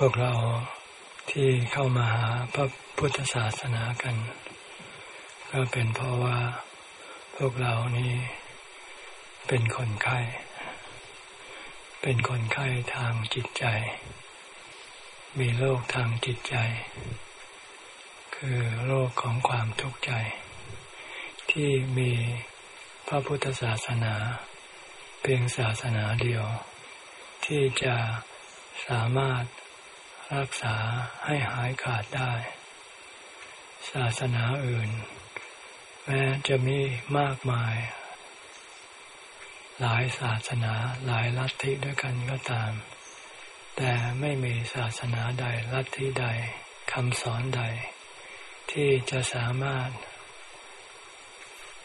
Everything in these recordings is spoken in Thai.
พวกเราที่เข้ามาหาพระพุทธศาสนากัน ก็เป็นเพราะว่าพวกเรานี้เป็นคนไข้ เป็นคนไข้ทางจิตใจ มีโรคทางจิตใจ คือโรคของความทุกข์ใจ ที่มีพระพุทธศาสนา เพียงศาสนาเดียว ที่จะสามารถ รักษาให้หายขาดได้ ศาสนาอื่น แม้จะมีมากมาย หลายศาสนาหลายลัทธิด้วยกันก็ตาม แต่ไม่มีศาสนาใดลัทธิใดคำสอนใด ที่จะสามารถ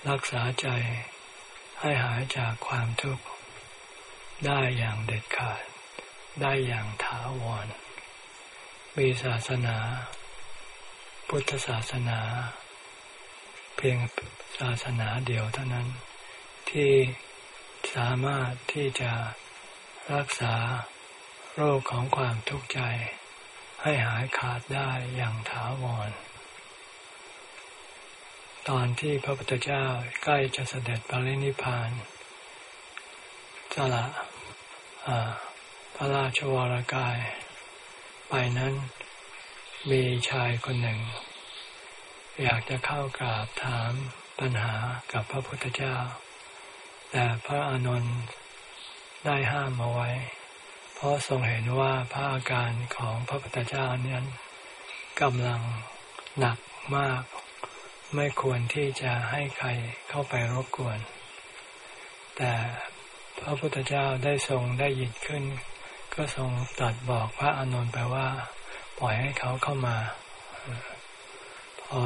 รักษาใจให้หายจากความทุกข์ได้อย่างเด็ดขาด ได้อย่างถาวร มีศาสนา พุทธศาสนา เพียงศาสนาเดียวเท่านั้น ที่สามารถที่จะรักษาโรคของความทุกข์ใจ ให้หายขาดได้อย่างถาวร ตอนที่พระพุทธเจ้าใกล้จะเสด็จปรินิพพานสละพระราชวรกาย ไปนั้น มีชายคนหนึ่ง อยากจะเข้ากราบถามปัญหากับพระพุทธเจ้า แต่พระอานนท์ได้ห้ามเอาไว้ เพราะทรงเห็นว่าพระอาการของพระพุทธเจ้านี่ยกำลังหนักมาก ไม่ควรที่จะให้ใครเข้าไปรบกวน แต่พระพุทธเจ้าได้ทรงได้ยินขึ้น ก็ทรงตรัสบอกพระอานนท์ไปว่า ปล่อยให้เขาเข้ามา พอ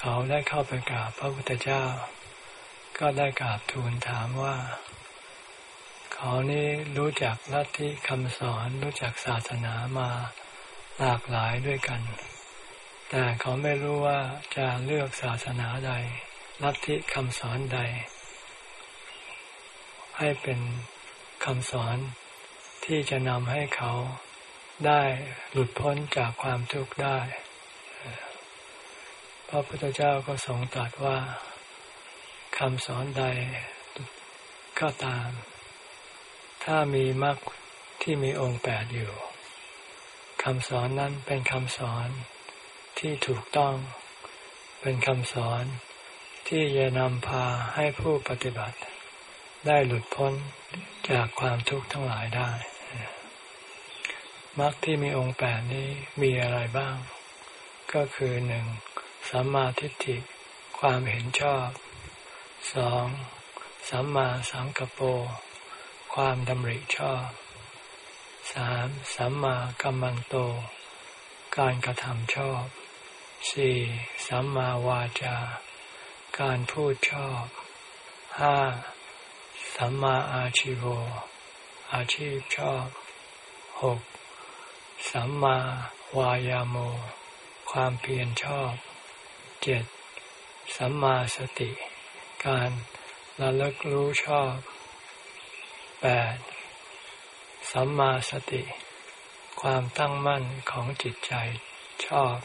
เขาได้เข้าไปกราบพระพุทธเจ้า ก็ได้กราบทูลถามว่า เขานี่รู้จักลัทธิคำสอนรู้จักศาสนามาหลากหลายด้วยกัน แต่เขาไม่รู้ว่าจะเลือกศาสนาใดลัทธิคำสอนใด ให้เป็นคำสอน ที่จะนำให้เขาได้หลุดพ้นจากความทุกข์ได้ พระพุทธเจ้าก็ทรงตรัสว่าคำสอนใดก็ตาม ถ้ามีมรรคที่มีองค์แปดอยู่คำสอนนั้นเป็นคำสอนที่ถูกต้อง เป็นคำสอนที่จะนำพาให้ผู้ปฏิบัติ ได้หลุดพ้นจากความทุกข์ทั้งหลายได้ มรรคที่มีองค์แปดนี้มีอะไรบ้าง ก็คือหนึ่งสัมมาทิฏฐิความเห็นชอบสองสัมมาสังกปรความดำริชอบสามสัมมากัมมันโต การกระทำชอบสี่สัมมาวาจา การพูดชอบห้าสัมมาอาชิโวอาชีพชอบหก สัมมาวายาโม ความเพียรชอบเจ็ดสัมมาสติ การระลึกรู้ชอบแปดสัมมาสติ ความตั้งมั่นของจิตใจชอบ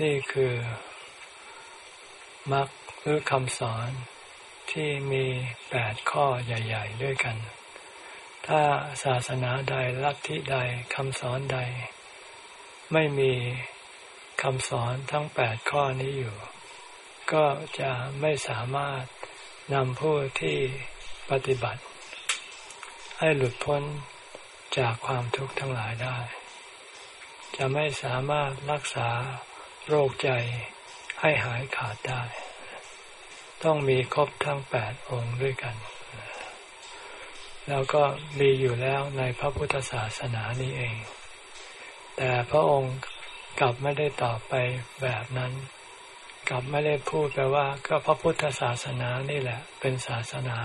นี่คือมรรคหรือคำสอนที่มีแปดข้อใหญ่ ๆ ด้วยกัน ถ้าศาสนาใดลัทธิใดคำสอนใด ไม่มีคำสอนทั้งแปดข้อนี้อยู่ ก็จะไม่สามารถนำผู้ที่ปฏิบัติ ให้หลุดพ้นจากความทุกข์ทั้งหลายได้ จะไม่สามารถรักษาโรคใจให้หายขาดได้ ต้องมีครบทั้งแปดองค์ด้วยกัน แล้วก็มีอยู่แล้วในพระพุทธศาสนานี้เอง แต่พระองค์กลับไม่ได้ตอบไปแบบนั้น กลับไม่ได้พูดไปว่า ก็พระพุทธศาสนานี่แหละ เป็นศาสนา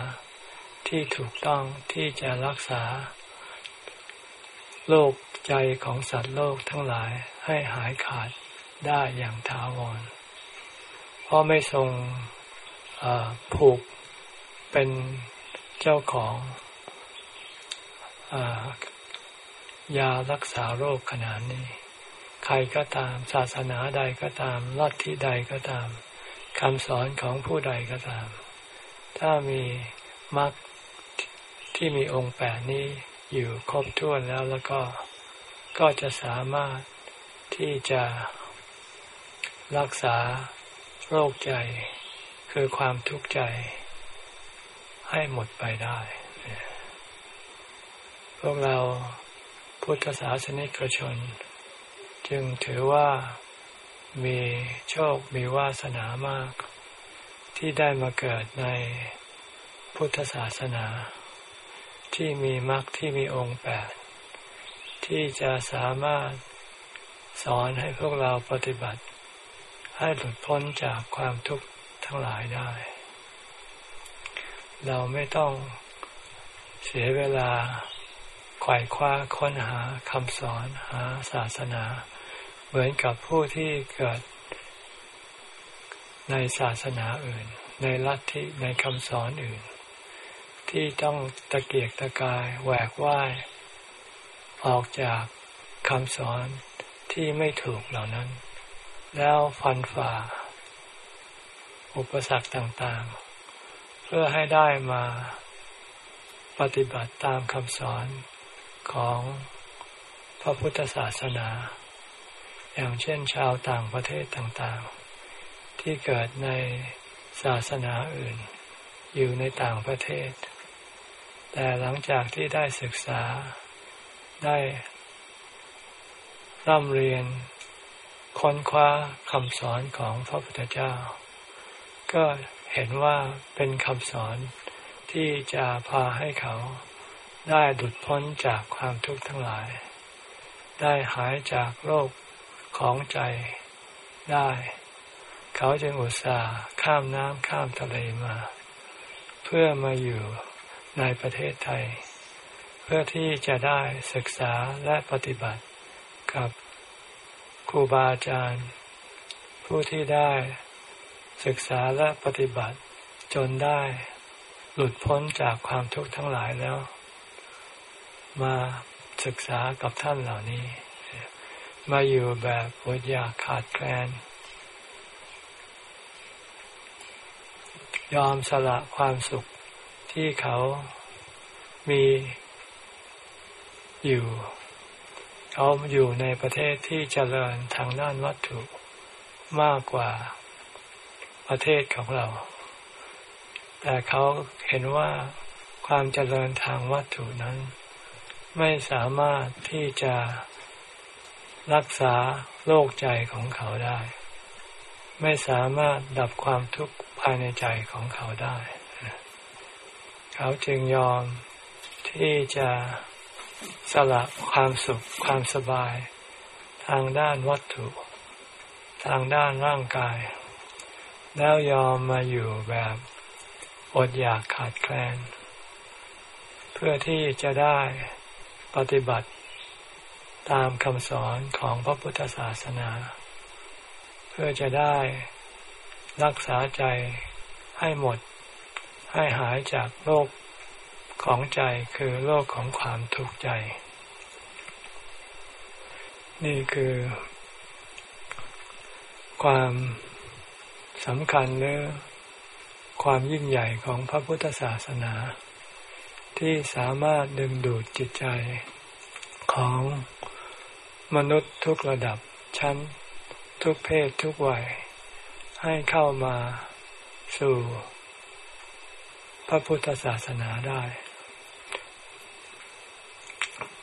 ที่ถูกต้องที่จะรักษา โลกใจของสัตว์โลกทั้งหลายให้หายขาดได้อย่างถาวร เพราะไม่ทรงผูกเป็นเจ้าของ ยารักษาโรคขนาดนี้ ใครก็ตาม ศาสนาใดก็ตามลัทธิใดก็ตามคำสอนของผู้ใดก็ตาม ถ้ามีมรรคที่มีองค์แปดนี้อยู่ครบถ้วนแล้วแล้วก็ก็จะสามารถที่จะรักษาโรคใจ คือความทุกข์ใจให้หมดไปได้ วกเราพุทธศาสนิกชน จึงถือว่ามีโชคมีวาสนามาก ที่ได้มาเกิดในพุทธศาสนา ที่มีมรรคที่มีองค์แปดที่จะสามารถสอนให้พวกเราปฏิบัติ ให้หลุดพ้นจากความทุกข์ทั้งหลายได้ เราไม่ต้องเสียเวลา ไขว่คว้าค้นหาคำสอนหาศาสนา เหมือนกับผู้ที่เกิดในศาสนาอื่น ในลัทธิในคำสอนอื่น ที่ต้องตะเกียกตะกายแหวกว่าย ออกจากคำสอนที่ไม่ถูกเหล่านั้น แล้วฟันฝ่า อุปสรรคต่างๆ เพื่อให้ได้มาปฏิบัติตามคำสอน ของพระพุทธศาสนา อย่างเช่นชาวต่างประเทศต่างๆ ที่เกิดในศาสนาอื่น อยู่ในต่างประเทศ แต่หลังจากที่ได้ศึกษาได้ร่ำเรียนค้นคว้าคำสอนของพระพุทธเจ้า ก็เห็นว่าเป็นคำสอนที่จะพาให้เขา ได้ดุดพ้นจากความทุกข์ทั้งหลาย ได้หายจากโรคของใจได้ เขาจึงอุตส่าห์ข้ามน้ำข้ามทะเลมา เพื่อมาอยู่ในประเทศไทย เพื่อที่จะได้ศึกษาและปฏิบัติกับครูบาอาจารย์ ผู้ที่ได้ศึกษาและปฏิบัติจนได้ หลุดพ้นจากความทุกข์ทั้งหลายแล้ว มาศึกษากับท่านเหล่านี้ มาอยู่แบบอดอยากขาดแคลน ยอมสละความสุขที่เขามีอยู่ เขาอยู่ในประเทศที่เจริญทางด้านวัตถุมากกว่าประเทศของเรา แต่เขาเห็นว่าความเจริญทางวัตถุนั้น ไม่สามารถที่จะรักษาโรคใจของเขาได้ ไม่สามารถดับความทุกข์ภายในใจของเขาได้ เขาจึงยอมที่จะสละความสุขความสบาย ทางด้านวัตถุ ทางด้านร่างกาย แล้วยอมมาอยู่แบบอดอยากขาดแคลน เพื่อที่จะได้ ปฏิบัติตามคำสอนของพระพุทธศาสนา เพื่อจะได้รักษาใจให้หมด ให้หายจากโรคของใจคือโลกของความทุกข์ใจ นี่คือ ความสำคัญหรือความยิ่งใหญ่ของพระพุทธศาสนา ที่สามารถดึงดูดจิตใจของมนุษย์ทุกระดับชั้น ทุกเพศทุกวัย ให้เข้ามาสู่ พระพุทธศาสนาได้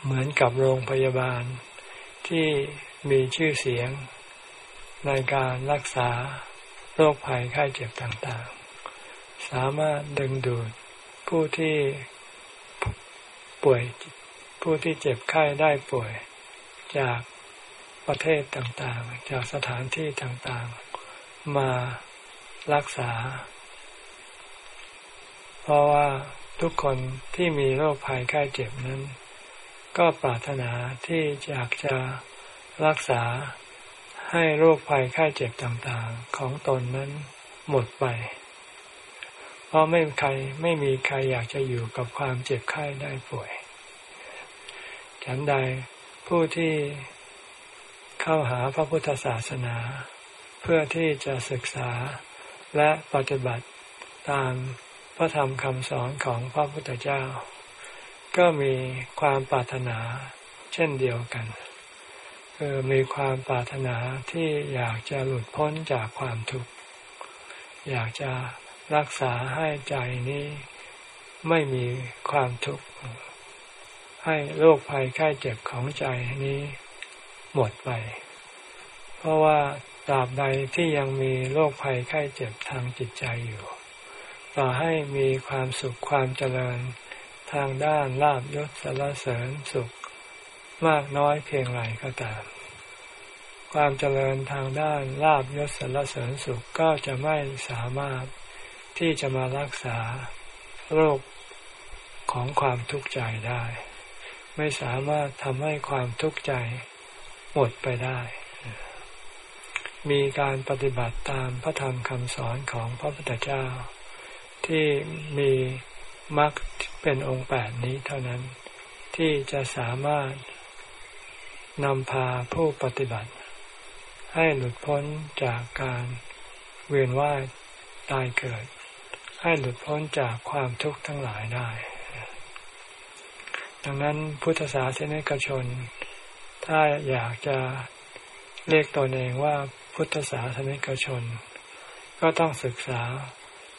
เหมือนกับโรงพยาบาลที่มีชื่อเสียงในการรักษาโรคภัยไข้เจ็บต่างๆ สามารถดึงดูดผู้ที่ ป่วยผู้ที่เจ็บไข้ได้ป่วยจากประเทศต่างๆ จากสถานที่ต่างๆ มารักษา เพราะว่าทุกคนที่มีโรคภัยไข้เจ็บนั้น ก็ปรารถนาที่อยากจะรักษาให้โรคภัยไข้เจ็บต่างๆ ของตนนั้นหมดไป ราะไม่ใครไม่มีใครอยากจะอยู่กับความเจ็บไข้ได้ป่วย ฉันใดผู้ที่เข้าหาพระพุทธศาสนา เพื่อที่จะศึกษาและปฏิบัติตามพระธรรมคำสอนของพระพุทธเจ้า ก็มีความปรารถนาเช่นเดียวกันคือมีความปรารถนาที่อยากจะหลุดพ้นจากความทุกข์อยากจะ รักษาให้ใจนี้ไม่มีความทุกข์ให้โรคภัยไข้เจ็บของใจนี้หมดไป เพราะว่าตราบใดที่ยังมีโรคภัยไข้เจ็บทางจิตใจอยู่ ต่อให้มีความสุขความเจริญทางด้านลาบยศสารเสริญสุขมากน้อยเพียงไรก็ตาม ความเจริญทางด้านลาบยศสารเสริญสุขก็จะไม่สามารถ ที่จะมารักษาโรคของความทุกข์ใจได้ ไม่สามารถทำให้ความทุกข์ใจหมดไปได้ มีการปฏิบัติตามพระธรรมคำสอนของพระพุทธเจ้า ที่มีมรรคเป็นองค์แปดนี้เท่านั้น ที่จะสามารถนำพาผู้ปฏิบัติ ให้หลุดพ้นจากการเวียนว่ายตายเกิด ให้หลุดพ้นจากความทุกข์ทั้งหลายได้ ดังนั้นพุทธศาสนิกชน ถ้าอยากจะเรียกตนเองว่าพุทธศาสนิกชน ก็ต้องศึกษา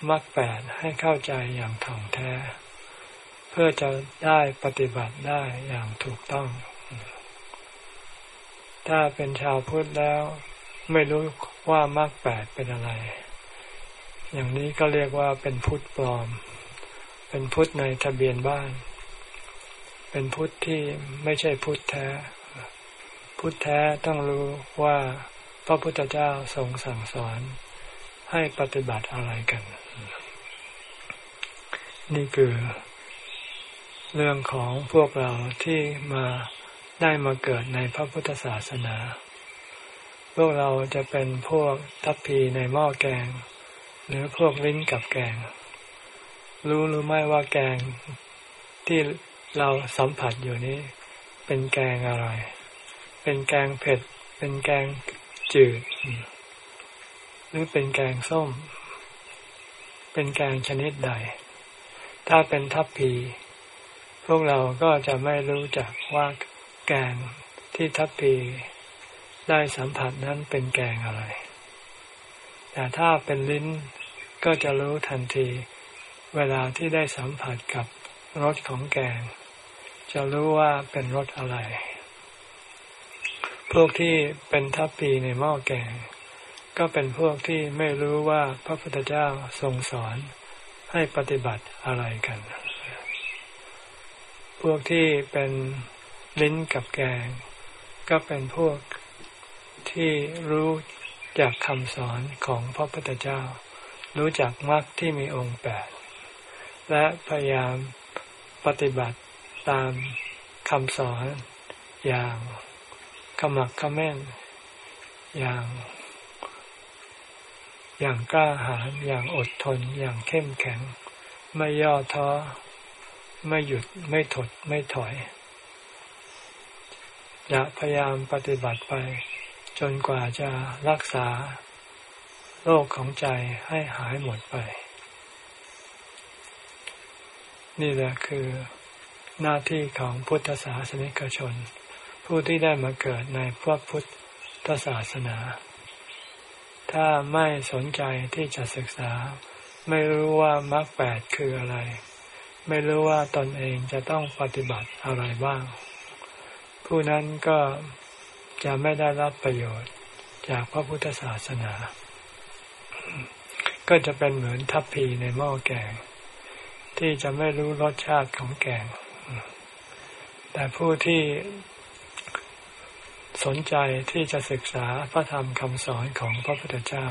มรรคแปดให้เข้าใจอย่างถ่องแท้ เพื่อจะได้ปฏิบัติได้อย่างถูกต้อง ถ้าเป็นชาวพุทธแล้ว ไม่รู้ว่ามรรคแปดเป็นอะไร อย่างนี้ก็เรียกว่าเป็นพุทธปลอม เป็นพุทธในทะเบียนบ้าน เป็นพุทธที่ไม่ใช่พุทธแท้ พุทธแท้ต้องรู้ว่าพระพุทธเจ้าทรงสั่งสอนให้ปฏิบัติอะไรกัน นี่คือ เรื่องของพวกเราที่มาได้มาเกิดในพระพุทธศาสนา พวกเราจะเป็นพวกทัพพีในหม้อแกง หรือพวกลิ้นกับแกง รู้หรือไม่ว่าแกงที่เราสัมผัสอยู่นี้ เป็นแกงอะไร เป็นแกงเผ็ด เป็นแกงจืด หรือเป็นแกงส้ม เป็นแกงชนิดใด ถ้าเป็นทัพพีพวกเราก็จะไม่รู้จักว่าแกงที่ทัพพีได้สัมผัสนั้นเป็นแกงอะไร แต่ถ้าเป็นลิ้นก็จะรู้ทันที เวลาที่ได้สัมผัสกับรสของแกง จะรู้ว่าเป็นรสอะไร พวกที่เป็นทัพพีในหม้อแกง ก็เป็นพวกที่ไม่รู้ว่าพระพุทธเจ้าทรงสอนให้ปฏิบัติอะไรกัน พวกที่เป็นลิ้นกับแกง ก็เป็นพวกที่รู้ จากคำสอนของพระพุทธเจ้า รู้จักมรรคที่มีองค์แปดและพยายามปฏิบัติตามคำสอนอย่างขมักขม้น อย่าง อย่างกล้าหาญอย่างอดทน อย่างเข้มแข็ง ไม่ย่อท้อ ไม่หยุดไม่ถดไม่ถอย จะพยายามปฏิบัติไป จนกว่าจะรักษาโรคของใจให้หายหมดไป นี่แหละคือหน้าที่ของพุทธศาสนิกชน ผู้ที่ได้มาเกิดในพระพุทธศาสนา ถ้าไม่สนใจที่จะศึกษา ไม่รู้ว่ามรรคแปดคืออะไร ไม่รู้ว่าตนเองจะต้องปฏิบัติอะไรบ้าง ผู้นั้นก็ จะไม่ได้รับประโยชน์จากพระพุทธศาสนา ก็จะเป็นเหมือนทัพพีในหม้อแกง ที่จะไม่รู้รสชาติของแกง แต่ผู้ที่สนใจที่จะศึกษาพระธรรมคำสอนของพระพุทธเจ้า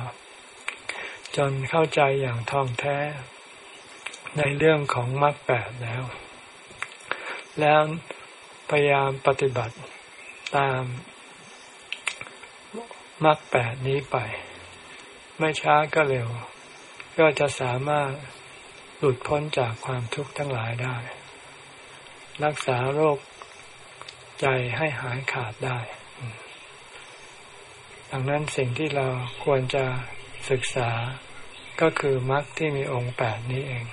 จนเข้าใจอย่างท่องแท้ในเรื่องของมรรคแปดแล้ว แล้วพยายามปฏิบัติตาม มรรคแปดนี้ไป ไม่ช้าก็เร็ว ก็จะสามารถหลุดพ้นจากความทุกข์ทั้งหลายได้ รักษาโรคใจให้หายขาดได้ ดังนั้นสิ่งที่เราควรจะศึกษาก็คือมรรคที่มีองค์แปดนี้เอง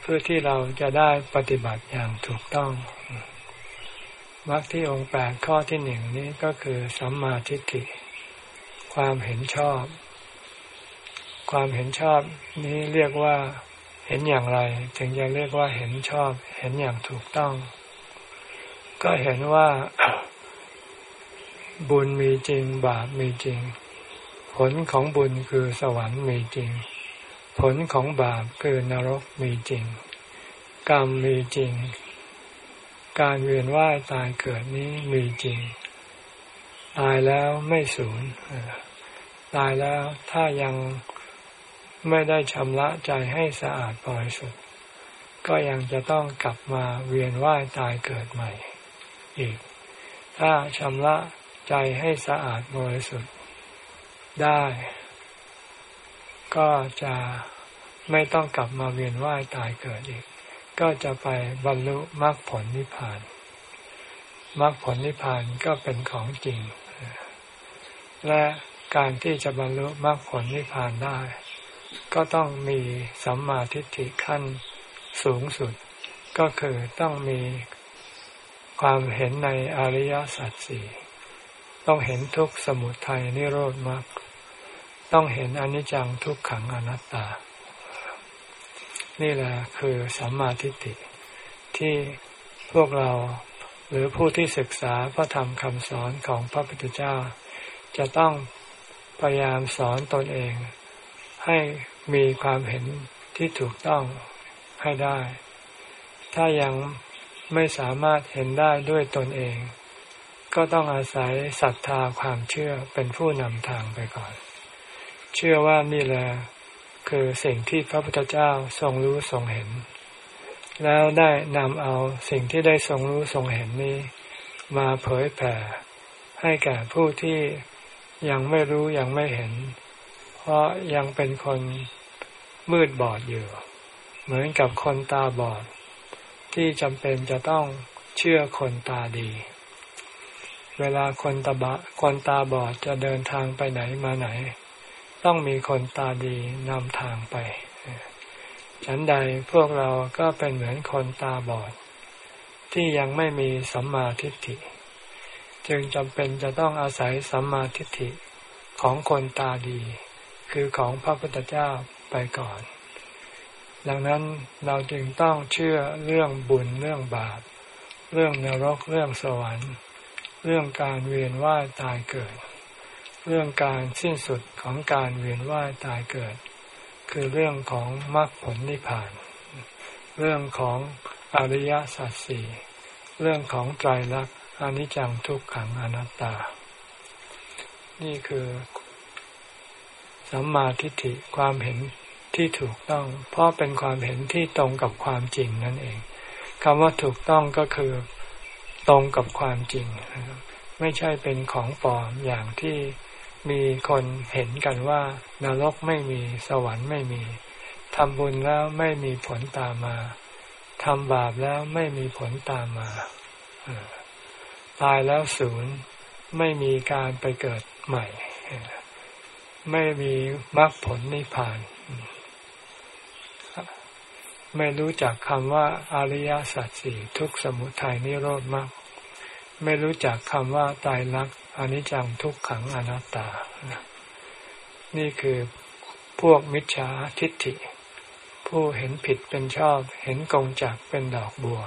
เพื่อที่เราจะได้ปฏิบัติอย่างถูกต้องมรรคที่องค์แปดข้อที่หนึ่งนี้ก็คือสัมมาทิฏฐิ ความเห็นชอบ ความเห็นชอบนี้เรียกว่าเห็นอย่างไร ถึงจะเรียกว่าเห็นชอบ เห็นอย่างถูกต้อง ก็เห็นว่าบุญมีจริง บาปมีจริง ผลของบุญคือสวรรค์มีจริง ผลของบาปคือนรกมีจริง กรรมมีจริง การเวียนว่ายตายเกิดนี้มีจริง ตายแล้วไม่สูญตายแล้วถ้ายังไม่ได้ชำระใจให้สะอาดบริสุทธิ์ก็ยังจะต้องกลับมาเวียนว่ายตายเกิดใหม่ อีก ถ้าชำระใจให้สะอาดบริสุทธิ์ได้ ก็จะไม่ต้องกลับมาเวียนว่ายตายเกิดอีก ก็จะไปบรรลุมรรคผลนิพพานมรรคผลนิพพานก็เป็นของจริง และการที่จะบรรลุมรรคผลนิพพานได้ ก็ต้องมีสัมมาทิฏฐิขั้นสูงสุด ก็คือต้องมีความเห็นในอริยสัจสี่ต้องเห็นทุกสมุทัยนิโรธมรรคต้องเห็นอนิจจังทุกขังอนัตตา นี่แหละคือสัมมาทิฏฐิที่พวกเราหรือผู้ที่ศึกษาพระธรรมคำสอนของพระพุทธเจ้า จะต้องพยายามสอนตนเอง ให้มีความเห็นที่ถูกต้องให้ได้ ถ้ายังไม่สามารถเห็นได้ด้วยตนเอง ก็ต้องอาศัยศรัทธาความเชื่อเป็นผู้นำทางไปก่อน เชื่อว่านี่แหละคือสิ่งที่พระพุทธเจ้าทรงรู้ทรงเห็น แล้วได้นำเอาสิ่งที่ได้ทรงรู้ทรงเห็นนี้ มาเผยแผ่ให้แก่ผู้ที่ ยังไม่รู้ยังไม่เห็น เพราะยังเป็นคนมืดบอดอยู่ เหมือนกับคนตาบอด ที่จำเป็นจะต้องเชื่อคนตาดี เวลาคนตาบะคนตาบอดจะเดินทางไปไหนมาไหน ต้องมีคนตาดีนำทางไป ฉันใดพวกเราก็เป็นเหมือนคนตาบอด ที่ยังไม่มีสัมมาทิฏฐิ จึงจำเป็นจะต้องอาศัยสัมมาทิฏฐิของคนตาดี คือของพระพุทธเจ้าไปก่อน ดังนั้นเราจึงต้องเชื่อเรื่องบุญเรื่องบาป เรื่องนรกเรื่องสวรรค์ เรื่องการเวียนว่ายตายเกิด เรื่องการสิ้นสุดของการเวียนว่ายตายเกิด คือเรื่องของมรรคผลนิพพาน เรื่องของอริยสัจสี่เรื่องของไตรลักษณ อนิจจังทุกขังอนัตตา นี่คือสัมมาทิฏฐิความเห็นที่ถูกต้อง เพราะเป็นความเห็นที่ตรงกับความจริงนั่นเองคำว่าถูกต้องก็คือตรงกับความจริง ไม่ใช่เป็นของปลอมอย่างที่มีคนเห็นกันว่านรกไม่มีสวรรค์ไม่มีทำบุญแล้วไม่มีผลตามมาทำบาปแล้วไม่มีผลตามมา ตายแล้วศูนย์ไม่มีการไปเกิดใหม่ ไม่มีมรรคผลนิพพาน ไม่รู้จักคำว่าอริยสัจสี่ทุกสมุทัยนิโรธมรรคไม่รู้จักคำว่าตายรักอนิจจังทุกขังอนัตตา นี่คือพวกมิจฉาทิฏฐิ ผู้เห็นผิดเป็นชอบ เห็นกงจักเป็นดอกบัว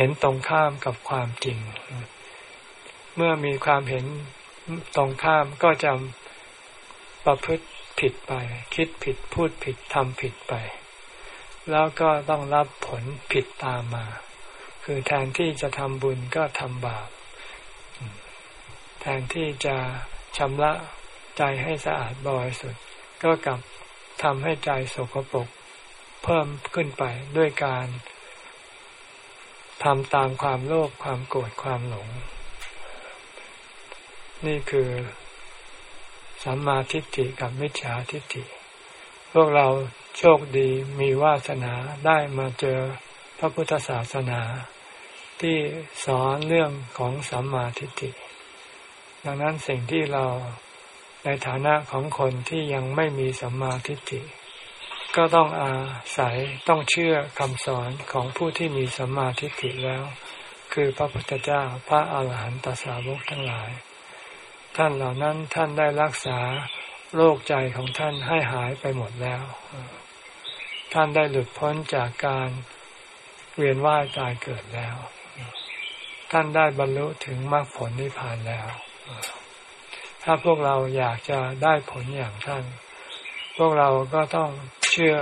เห็นตรงข้ามกับความจริง เมื่อมีความเห็นตรงข้ามก็จะประพฤติผิดไป คิดผิดพูดผิดทำผิดไป แล้วก็ต้องรับผลผิดตามมา คือแทนที่จะทำบุญก็ทำบาป แทนที่จะชำระใจให้สะอาดบริสุทธิ์ก็กลับทำให้ใจสกปรกเพิ่มขึ้นไปด้วยการ ทำตามความโลภความโกรธความหลง นี่คือสัมมาทิฏฐิกับมิจฉาทิฏฐิ พวกเราโชคดีมีวาสนาได้มาเจอพระพุทธศาสนา ที่สอนเรื่องของสัมมาทิฏฐิ ดังนั้นสิ่งที่เราในฐานะของคนที่ยังไม่มีสัมมาทิฏฐิ ก็ต้องอาศัยต้องเชื่อคำสอนของผู้ที่มีสัมมาทิฏฐิแล้ว คือพระพุทธเจ้าพระอาหารหันตสาวกทั้งหลาย ท่านเหล่านั้นท่านได้รักษาโรคใจของท่านให้หายไปหมดแล้ว ท่านได้หลุดพ้นจากการเวียนว่ายตายเกิดแล้ว ท่านได้บรรลุถึงมรรคผลนิพพานแล้ว ถ้าพวกเราอยากจะได้ผลอย่างท่าน พวกเราก็ต้อง ชื่อ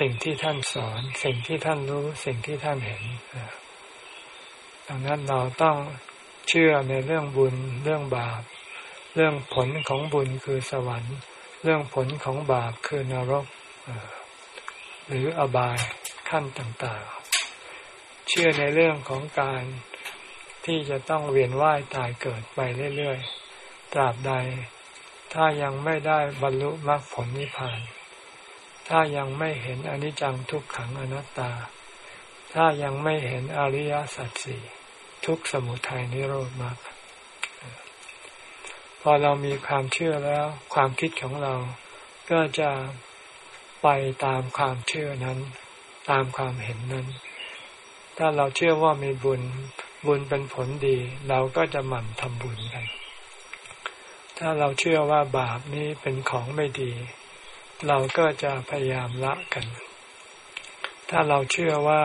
สิ่งที่ท่านสอน สิ่งที่ท่านรู้สิ่งที่ท่านเห็นดังนั้นเราต้องเชื่อในเรื่องบุญเรื่องบาป เรื่องผลของบุญคือสวรรค์ เรื่องผลของบาปคือนรก หรืออบายขั้นต่างๆ เชื่อในเรื่องของการที่จะต้องเวียนว่ายตายเกิดไปเรื่อยๆ ตราบใด ถ้ายังไม่ได้บรรลุมรรคผลนิพพาน ถ้ายังไม่เห็นอนิจจังทุกขังอนัตตา ถ้ายังไม่เห็นอริยสัจสี่ทุกสมุทัยนิโรธมากพอเรามีความเชื่อแล้ว ความคิดของเราก็จะไปตามความเชื่อนั้น ตามความเห็นนั้น ถ้าเราเชื่อว่ามีบุญบุญเป็นผลดี เราก็จะหมั่นทำบุญกันถ้าเราเชื่อว่าบาปนี้เป็นของไม่ดี เราก็จะพยายามละกัน ถ้าเราเชื่อว่า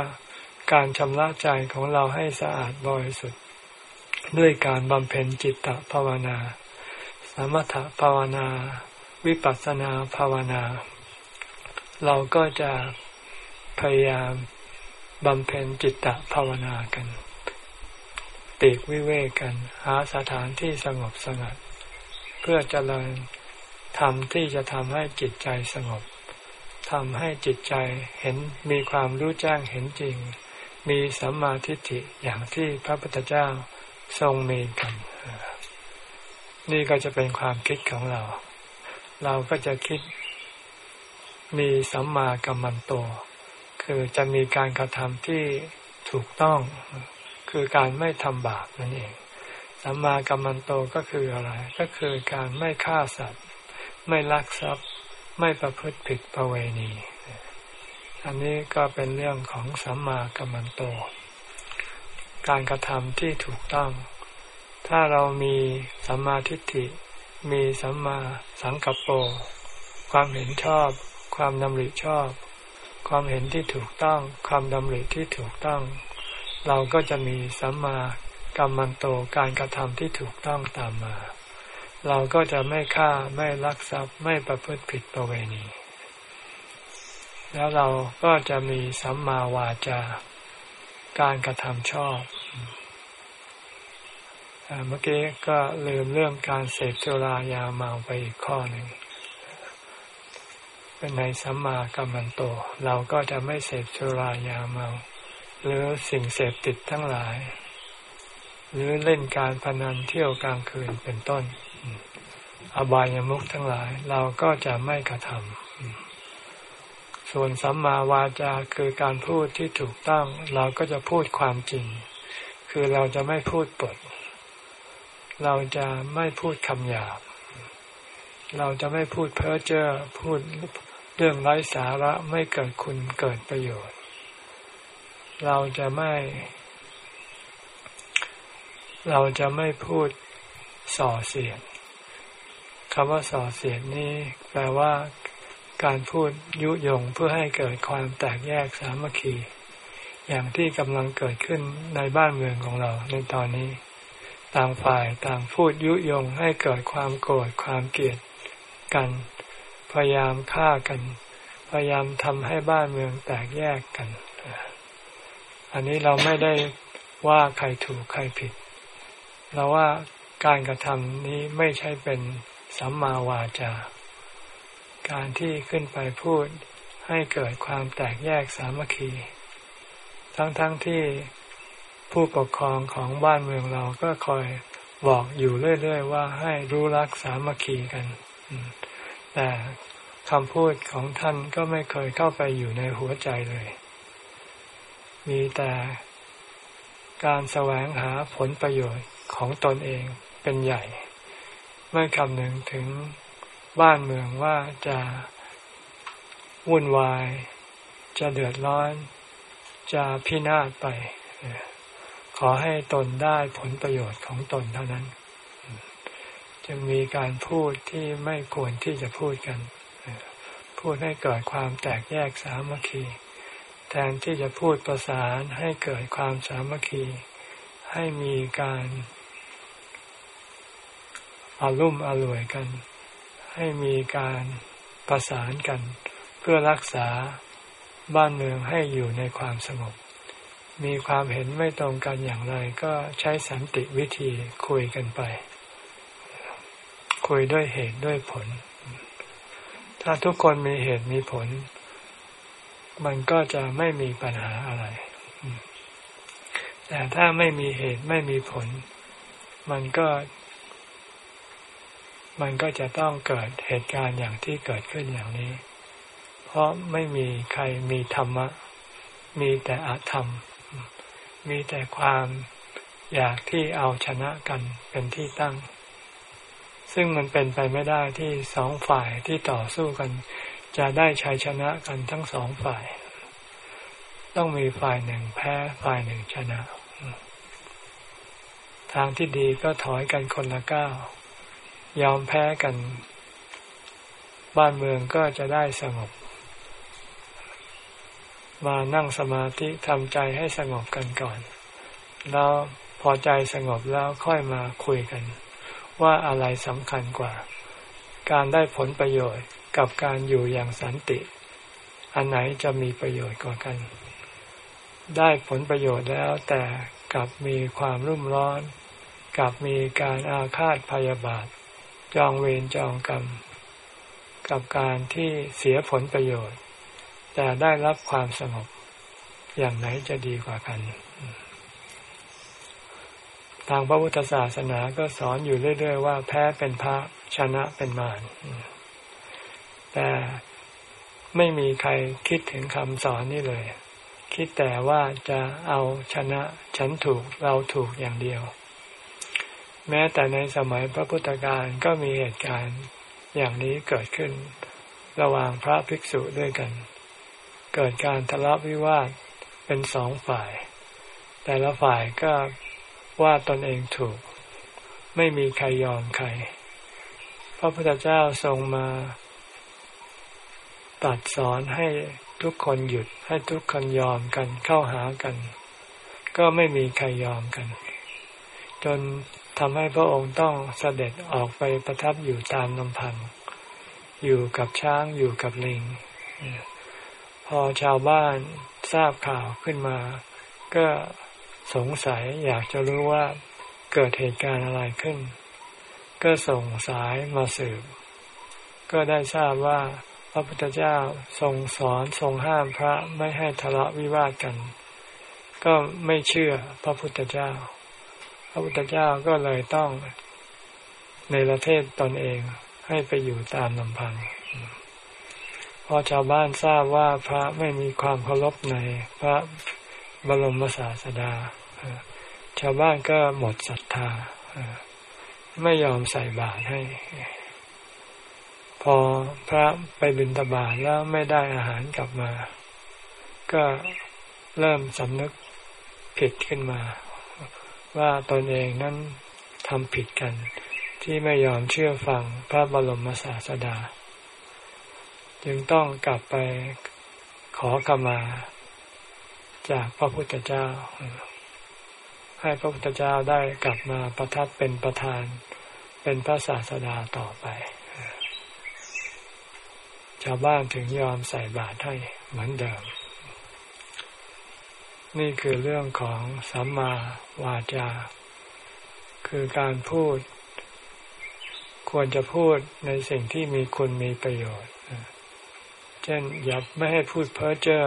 การชำระใจของเราให้สะอาดบริสุทธิ์ ด้วยการบำเพ็ญจิตตภาวนา สมถภาวนา วิปัสสนาภาวนา เราก็จะพยายามบำเพ็ญจิตตภาวนากันปีกวิเวกกัน หาสถานที่สงบสงัด เพื่อเจริญ ทำที่จะทำให้จิตใจสงบทำให้จิตใจเห็นมีความรู้แจ้งเห็นจริง มีสัมมาทิฏฐิอย่างที่พระพุทธเจ้าทรงมีกัน นี่ก็จะเป็นความคิดของเรา เราก็จะคิดมีสัมมากัมมันโต คือจะมีการกระทำที่ถูกต้อง คือการไม่ทำบาปนั่นเอง สัมมากัมมันโตก็คืออะไร ก็คือการไม่ฆ่าสัตว์ ไม่ลักทรัพย์ ไม่ประพฤติผิดประเวณี อันนี้ก็เป็นเรื่องของสัมมากัมมันโต การกระทำที่ถูกต้อง ถ้าเรามีสัมมาทิฏฐิ มีสัมมาสังกัปโปความเห็นชอบ ความดำริชอบ ความเห็นที่ถูกต้อง ความดำริที่ถูกต้อง เราก็จะมีสัมมากัมมันโตการกระทำที่ถูกต้องตามมา เราก็จะไม่ฆ่าไม่ลักทรัพย์ไม่ประพฤติผิดประเวณี แล้วเราก็จะมีสัมมาวาจาการกระทำชอบเมื่อกี้ก็ลืมเรื่องการเสพสุรายาเมาไปอีกข้อหนึ่ง เป็นในสัมมากัมมันโต เราก็จะไม่เสพสุรายาเมา หรือสิ่งเสพติดทั้งหลาย หรือเล่นการพนันเที่ยวกลางคืนเป็นต้น อบายามุขทั้งหลาย เราก็จะไม่กระทำส่วนสัมมาวาจาคือการพูดที่ถูกต้อง เราก็จะพูดความจริง คือเราจะไม่พูดปด เราจะไม่พูดคำหยาบ เราจะไม่พูดเพ้อเจ้อพูดเรื่องไร้สาระไม่เกิดคุณเกิดประโยชน์ เราจะไม่ เราจะไม่พูดส่อเสียด คำว่าส่อเสียดนี้แปลว่าการพูดยุยงเพื่อให้เกิดความแตกแยกสามัคคี อย่างที่กำลังเกิดขึ้นในบ้านเมืองของเราในตอนนี้ ต่างฝ่ายต่างพูดยุยงให้เกิดความโกรธความเกลียดกัน พยายามฆ่ากัน พยายามทำให้บ้านเมืองแตกแยกกัน อันนี้เราไม่ได้ว่าใครถูกใครผิด เราว่าการกระทำนี้ไม่ใช่เป็น สัมมาวาจา การที่ขึ้นไปพูดให้เกิดความแตกแยกสามัคคี ทั้งๆทที่ผู้ปกครองของบ้านเมืองเราก็คอยบอกอยู่เรื่อย ๆ ว่าให้รู้รักสามัคคีกัน แต่คำพูดของท่านก็ไม่เคยเข้าไปอยู่ในหัวใจเลย มีแต่การแสวงหาผลประโยชน์ของตนเองเป็นใหญ่ ไม่คำนึงถึงบ้านเมืองว่าจะวุ่นวาย จะเดือดร้อน จะพินาศไป ขอให้ตนได้ผลประโยชน์ของตนเท่านั้น จึงมีการพูดที่ไม่ควรที่จะพูดกัน พูดให้เกิดความแตกแยกสามัคคี แทนที่จะพูดประสานให้เกิดความสามัคคี ให้มีการ อารุ่มอร่วยกัน ให้มีการประสานกัน เพื่อรักษาบ้านเมืองให้อยู่ในความสงบ มีความเห็นไม่ตรงกันอย่างไรก็ใช้สันติวิธีคุยกันไป คุยด้วยเหตุด้วยผล ถ้าทุกคนมีเหตุมีผล มันก็จะไม่มีปัญหาอะไร แต่ถ้าไม่มีเหตุไม่มีผล มันก็ มันก็จะต้องเกิดเหตุการณ์อย่างที่เกิดขึ้นอย่างนี้ เพราะไม่มีใครมีธรรมะ มีแต่อาธรรม มีแต่ความอยากที่เอาชนะกันเป็นที่ตั้ง ซึ่งมันเป็นไปไม่ได้ที่สองฝ่ายที่ต่อสู้กัน จะได้ชัยชนะกันทั้งสองฝ่าย ต้องมีฝ่ายหนึ่งแพ้ฝ่ายหนึ่งชนะ ทางที่ดีก็ถอยกันคนละก้าว ยอมแพ้กัน บ้านเมืองก็จะได้สงบ มานั่งสมาธิทำใจให้สงบกันก่อน แล้วพอใจสงบแล้วค่อยมาคุยกัน ว่าอะไรสำคัญกว่า การได้ผลประโยชน์กับการอยู่อย่างสันติ อันไหนจะมีประโยชน์กว่ากัน ได้ผลประโยชน์แล้วแต่กลับมีความรุ่มร้อน กลับมีการอาฆาตพยาบาท จองเวรจองกรรม กับการที่เสียผลประโยชน์ แต่ได้รับความสงบอย่างไหนจะดีกว่ากัน ทางพระพุทธศาสนาก็สอนอยู่เรื่อย ๆ ว่าแพ้เป็นพระชนะเป็นมารแต่ไม่มีใครคิดถึงคำสอนนี่เลย คิดแต่ว่าจะเอาชนะ ฉันถูกเราถูกอย่างเดียว แม้แต่ในสมัยพระพุทธการก็มีเหตุการณ์อย่างนี้เกิดขึ้น ระหว่างพระภิกษุด้วยกัน เกิดการทะเลาะวิวาทเป็นสองฝ่าย แต่ละฝ่ายก็ว่าตนเองถูก ไม่มีใครยอมใคร พระพุทธเจ้าทรงมาตัดสอนให้ทุกคนหยุดให้ทุกคนยอมกันเข้าหากัน ก็ไม่มีใครยอมกัน จน ทำให้พระองค์ต้องเสด็จออกไปประทับอยู่ตามลำพัง อยู่กับช้างอยู่กับลิง พอชาวบ้านทราบข่าวขึ้นมา ก็สงสัยอยากจะรู้ว่าเกิดเหตุการณ์อะไรขึ้น ก็ส่งสายมาสืบ ก็ได้ทราบว่าพระพุทธเจ้าทรงสอนทรงห้ามพระไม่ให้ทะเลาะวิวาทกัน ก็ไม่เชื่อพระพุทธเจ้า ระพุทธเจ้าก็เลยต้องในประเทศตนเองให้ไปอยู่ตามลำพังพอชาวบ้านทราบว่าพระไม่มีความเคารพในพระบรมศาสดา ชาวบ้านก็หมดศรัทธา ไม่ยอมใส่บาตรให้ พอพระไปบิณฑบาตแล้วไม่ได้อาหารกลับมา ก็เริ่มสำนึกผิดขึ้นมา ว่าตนเองนั้นทำผิดกัน ที่ไม่ยอมเชื่อฟังพระบรมศาสดา จึงต้องกลับไปขอขมา จากพระพุทธเจ้า ให้พระพุทธเจ้าได้กลับมาประทับเป็นประธานเป็นพระศาสดาต่อไป ชาวบ้านถึงยอมใส่บาตรให้เหมือนเดิม นี่คือเรื่องของสัมมาวาจา คือการพูด ควรจะพูดในสิ่งที่มีคุณมีประโยชน์ เช่นอย่าไม่ให้พูดเพ้อเจ้อ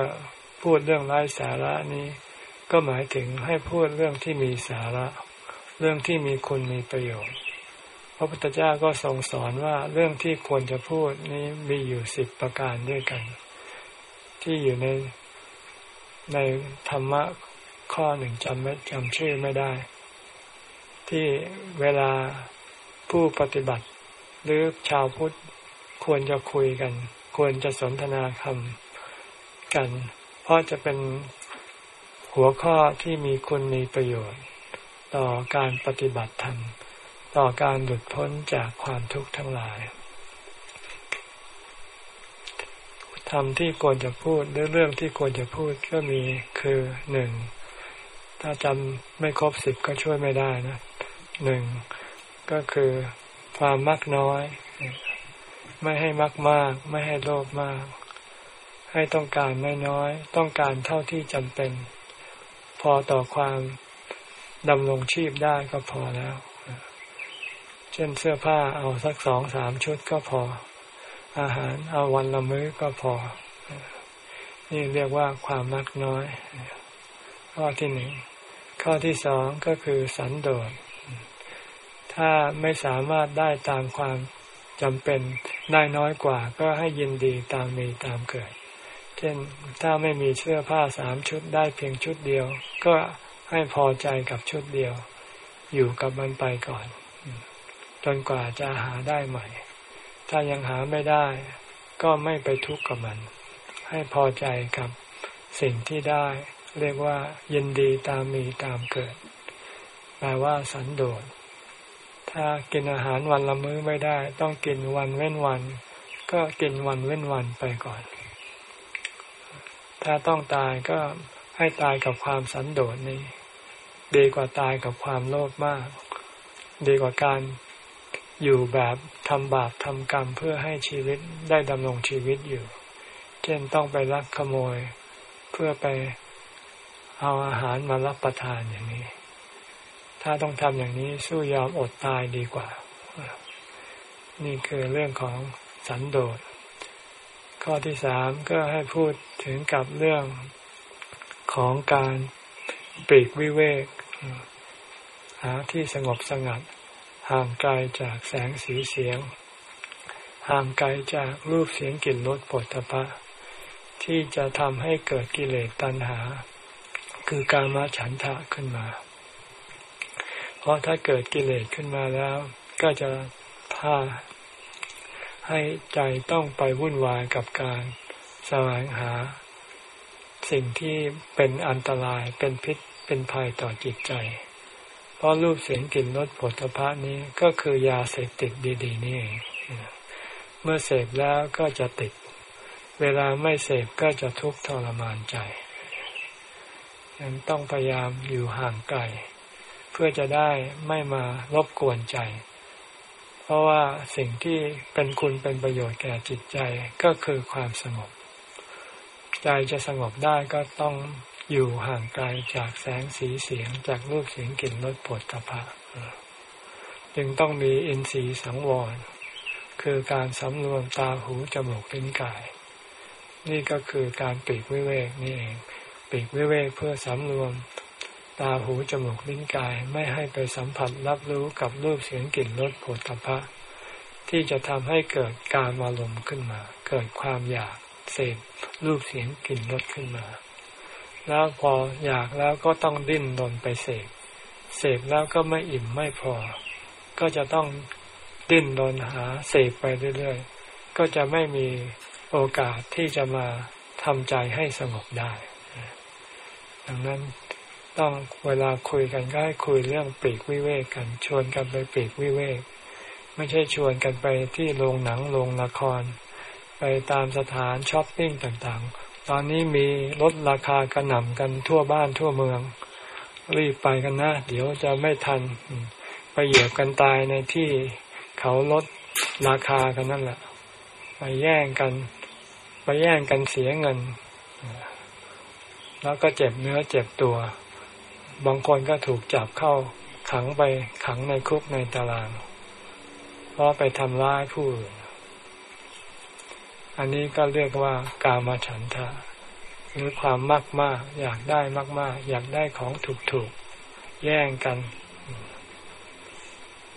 พูดเรื่องไร้สาระนี้ ก็หมายถึงให้พูดเรื่องที่มีสาระ เรื่องที่มีคุณมีประโยชน์ พระพุทธเจ้าก็ทรงสอนว่าเรื่องที่ควรจะพูดนี้มีอยู่สิบประการด้วยกัน ที่อยู่ใน ในธรรมะข้อหนึ่งจำไม่จำชื่อไม่ได้ ที่เวลาผู้ปฏิบัติ หรือชาวพุทธควรจะคุยกัน ควรจะสนทนาคำกัน เพราะจะเป็นหัวข้อที่มีคุณมีประโยชน์ ต่อการปฏิบัติธรรมต่อการหลุดพ้นจากความทุกข์ทั้งหลาย ธรรมที่ควรจะพูดหรือเรื่องที่ควรจะพูดก็มีคือหนึ่งถ้าจำไม่ครบสิบก็ช่วยไม่ได้นะหนึ่งก็คือความมักน้อย ไม่ให้มักมาก ไม่ให้โลภมาก ให้ต้องการไม่น้อย ต้องการเท่าที่จำเป็น พอต่อความดำรงชีพได้ก็พอแล้ว เช่นเสื้อผ้าเอาสักสองสามชุดก็พอ อาหารเอาวันละมื้อก็พอ นี่เรียกว่าความมักน้อย ข้อที่หนึ่ง ข้อที่สองก็คือสันโดษ ถ้าไม่สามารถได้ตามความจำเป็นได้น้อยกว่า ก็ให้ยินดีตามมีตามเกิด เช่นถ้าไม่มีเสื้อผ้าสามชุดได้เพียงชุดเดียว ก็ให้พอใจกับชุดเดียว อยู่กับมันไปก่อน จนกว่าจะหาได้ใหม่ ถ้ายังหาไม่ได้ ก็ไม่ไปทุกข์กับมัน ให้พอใจกับสิ่งที่ได้ เรียกว่า ยินดีตามมีตามเกิด แปลว่าสันโดษ ถ้ากินอาหารวันละมื้อไม่ได้ ต้องกินวันเว้นวัน ก็กินวันเว้นวันไปก่อน ถ้าต้องตายก็ให้ตายกับความสันโดษนี้ ดีกว่าตายกับความโลภมาก ดีกว่าการ อยู่แบบทำบาปทำกรรมเพื่อให้ชีวิตได้ดำรงชีวิตอยู่ เช่นต้องไปลักขโมย เพื่อไปเอาอาหารมารับประทานอย่างนี้ ถ้าต้องทำอย่างนี้สู้ยอมอดตายดีกว่า นี่คือเรื่องของสันโดษ ข้อที่สามก็ให้พูดถึงกับเรื่องของการปรีกวิเวกหาที่สงบสงัด ห่างไกลจากแสงสีเสียง ห่างไกลจากรูปเสียงกลิ่นรสผลตภะที่จะทำให้เกิดกิเลสตัณหา คือการมาฉันทะขึ้นมา เพราะถ้าเกิดกิเลสขึ้นมาแล้ว ก็จะพาให้ใจต้องไปวุ่นวายกับการแสวงหา สิ่งที่เป็นอันตรายเป็นพิษเป็นภัยต่อจิตใจ เพราะรูปเสียงกลิ่นรสผลพระนี้ก็คือยาเสพติดดีๆนี่เองเมื่อเสพแล้วก็จะติด เวลาไม่เสพก็จะทุกข์ทรมานใจยังต้องพยายามอยู่ห่างไกลเพื่อจะได้ไม่มารบกวนใจ เพราะว่าสิ่งที่เป็นคุณเป็นประโยชน์แก่จิตใจก็คือความสงบ ใจจะสงบได้ก็ต้อง อยู่ห่างไกลจากแสงสีเสียงจากรูปเสียงกลิ่นรสปวดตภะจึงต้องมีอินทรีย์สังวร คือการสำรวมตาหูจมูกลิ้นกาย นี่ก็คือการปีกวิเวกนี่เอง ปีกวิเวกเพื่อสำรวมตาหูจมูกลิ้นกายไม่ให้ไปสัมผัสรับรู้กับรูปเสียงกลิ่นรสผลตภะที่จะทำให้เกิดการอารมณ์ขึ้นมา เกิดความอยากเสพรูปเสียงกลิ่นรสขึ้นมา แล้วพออยากแล้วก็ต้องดิ้นรนไปเสพเสพแล้วก็ไม่อิ่มไม่พอ ก็จะต้องดิ้นรนหาเสพไปเรื่อยๆ ก็จะไม่มีโอกาสที่จะมาทำใจให้สงบได้ ดังนั้นต้องเวลาคุยกันก็ให้คุยเรื่องปีกวิเวกกัน ชวนกันไปปีกวิเวก ไม่ใช่ชวนกันไปที่โรงหนังโรงละคร ไปตามสถานช้อปปิ้งต่างๆ ตอนนี้มีลดราคากระหน่ำกันทั่วบ้านทั่วเมือง รีบไปกันนะ เดี๋ยวจะไม่ทัน ไปเหยียบกันตายในที่เขาลดราคากันนั่นแหละ ไปแย่งกัน ไปแย่งกันเสียเงิน แล้วก็เจ็บเนื้อเจ็บตัว บางคนก็ถูกจับเข้าขังไปขังในคุกในตาราง เพราะไปทำร้ายผู้อื่น อันนี้ก็เรียกว่ากามาฉันทะหรือความมากมากอยากได้มากมากอยากได้ของถูกถูกแย่งกัน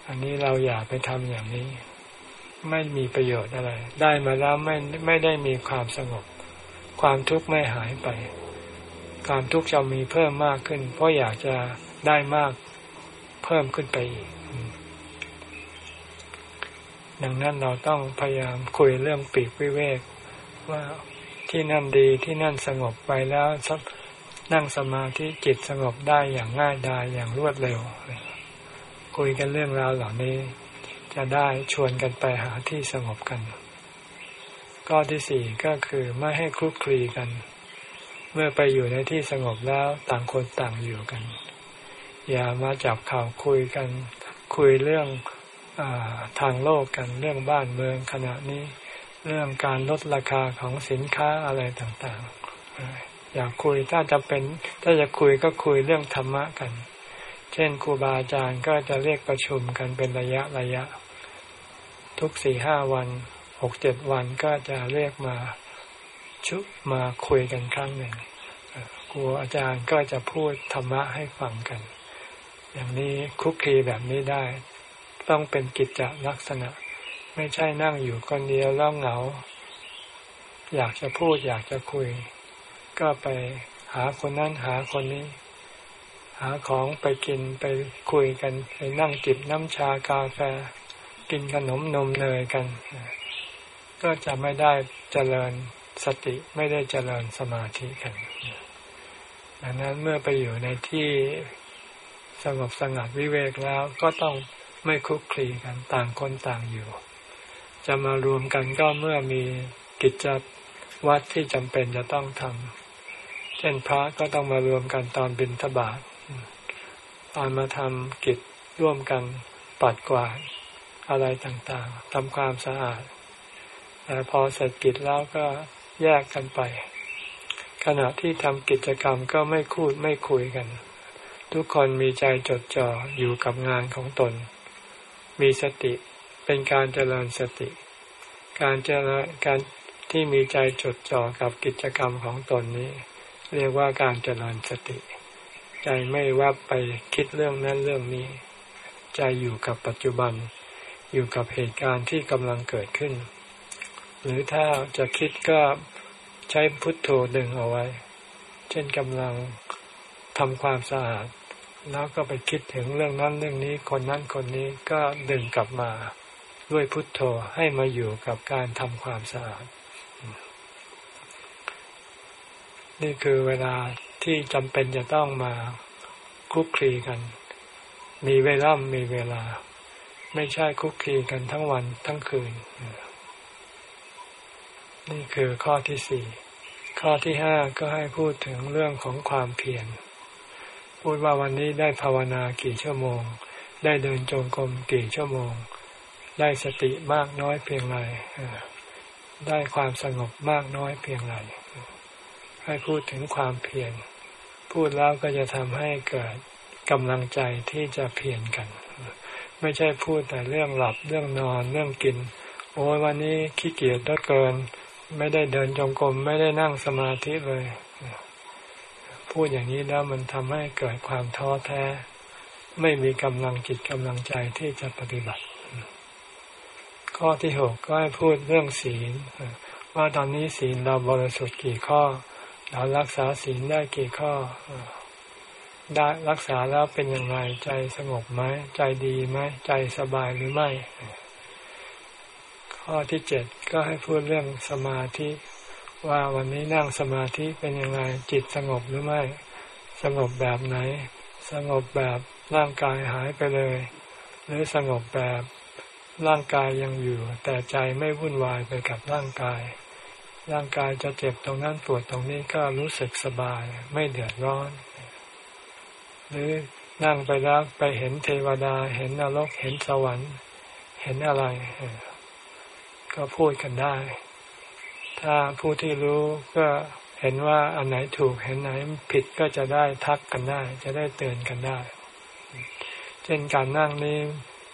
อันนี้เราอย่าไปทำอย่างนี้ ไม่มีประโยชน์อะไร ได้มาแล้วไม่ไม่ได้มีความสงบ ความทุกข์ไม่หายไป ความทุกข์จะมีเพิ่มมากขึ้น เพราะอยากจะได้มากเพิ่มขึ้นไปอีก ดังนั้นเราต้องพยายามคุยเรื่องปีกวิเวก ว่าที่นั่นดีที่นั่นสงบไปแล้วนั่งสมาธิจิตสงบได้อย่างง่ายดายอย่างรวดเร็ว คุยกันเรื่องราวเหล่านี้ จะได้ชวนกันไปหาที่สงบกัน ข้อที่สี่ก็คือไม่ให้คลุกคลีกัน เมื่อไปอยู่ในที่สงบแล้วต่างคนต่างอยู่กัน อย่ามาจับข่าวคุยกัน คุยเรื่อง ทางโลกกันเรื่องบ้านเมืองขณะนี้ เรื่องการลดราคาของสินค้าอะไรต่างๆ อยากคุยถ้าจะเป็นถ้าจะคุยก็คุยเรื่องธรรมะกัน เช่นครูบาอาจารย์ก็จะเรียกประชุมกันเป็นระยะระยะ ทุกสี่ห้าวันหกเจ็ดวันก็จะเรียกมาชุมาคุยกันครั้งหนึ่งครูอาจารย์ก็จะพูดธรรมะให้ฟังกัน อย่างนี้คุกคีแบบนี้ได้ ต้องเป็นกิจจลักษณะ ไม่ใช่นั่งอยู่คนเดียวแล้วเหงา อยากจะพูดอยากจะคุย ก็ไปหาคนนั้นหาคนนี้ หาของไปกินไปคุยกันไปนั่งจิบน้ำชากาแฟ กินขนมนมเนยกัน ก็จะไม่ได้เจริญสติไม่ได้เจริญสมาธิกันดังนั้นเมื่อไปอยู่ในที่สงบสงัดวิเวกแล้วก็ต้อง ไม่คุกคลีกันต่างคนต่างอยู่ จะมารวมกันก็เมื่อมีกิจวัดที่จำเป็นจะต้องทำเช่นพระก็ต้องมารวมกันตอนบิณฑบาตตอนมาทำกิจร่วมกันปัดกวาดอะไรต่างๆทำความสะอาดแต่พอเสร็จกิจแล้วก็แยกกันไป ขณะที่ทำกิจกรรมก็ไม่คูดไม่คุยกัน ทุกคนมีใจจดจ่ออยู่กับงานของตน มีสติเป็นการเจริญสติ การเจริญการที่มีใจจดจ่อกับกิจกรรมของตนนี้ เรียกว่าการเจริญสติ ใจไม่วับไปคิดเรื่องนั้นเรื่องนี้ ใจอยู่กับปัจจุบัน อยู่กับเหตุการณ์ที่กำลังเกิดขึ้น หรือถ้าจะคิดก็ใช้พุทโธดึงเอาไว้ เช่นกำลังทำความสะอาด แล้วก็ไปคิดถึงเรื่องนั้นเรื่องนี้คนนั้นคนนี้ก็ดึงกลับมาด้วยพุทโธให้มาอยู่กับการทำความสะอาด นี่คือเวลาที่จำเป็นจะต้องมาคุกคลีกัน มีเวลามีเวลา ไม่ใช่คุกคลีกันทั้งวันทั้งคืน นี่คือข้อที่สี่ ข้อที่ห้าก็ให้พูดถึงเรื่องของความเพียร พูดว่าวันนี้ได้ภาวนากี่ชั่วโมง ได้เดินจงกรมกี่ชั่วโมง ได้สติมากน้อยเพียงไรได้ความสงบมากน้อยเพียงไรให้พูดถึงความเพียรพูดแล้วก็จะทำให้เกิดกำลังใจที่จะเพียรกัน ไม่ใช่พูดแต่เรื่องหลับเรื่องนอนเรื่องกิน โอ้ยวันนี้ขี้เกียจเหลือเกิน ไม่ได้เดินจงกรมไม่ได้นั่งสมาธิเลย พูดอย่างนี้แล้วมันทำให้เกิดความท้อแท้ ไม่มีกำลังจิตกำลังใจที่จะปฏิบัติ ข้อที่หกก็ให้พูดเรื่องศีล ว่าตอนนี้ศีลเราบริสุทธิ์กี่ข้อ เรารักษาศีลได้กี่ข้อ ได้รักษาแล้วเป็นอย่างไรใจสงบไหมใจดีไหมใจสบายหรือไม่ ข้อที่เจ็ดก็ให้พูดเรื่องสมาธิ ว่าวันนี้นั่งสมาธิเป็นยังไงจิตสงบหรือไม่ สงบแบบไหน สงบแบบร่างกายหายไปเลย หรือสงบแบบร่างกายยังอยู่ แต่ใจไม่วุ่นวายไปกับร่างกาย ร่างกายจะเจ็บตรงนั้นปวดตรงนี้ก็รู้สึกสบายไม่เดือดร้อน หรือนั่งไปแล้วไปเห็นเทวดา เห็นนรกเห็นสวรรค์ เห็นอะไร ก็พูดกันได้ ถ้าผู้ที่รู้ก็เห็นว่าอันไหนถูกเห็นไหนผิดก็จะได้ทักกันได้ จะได้เตือนกันได้ เช่นการนั่งนี้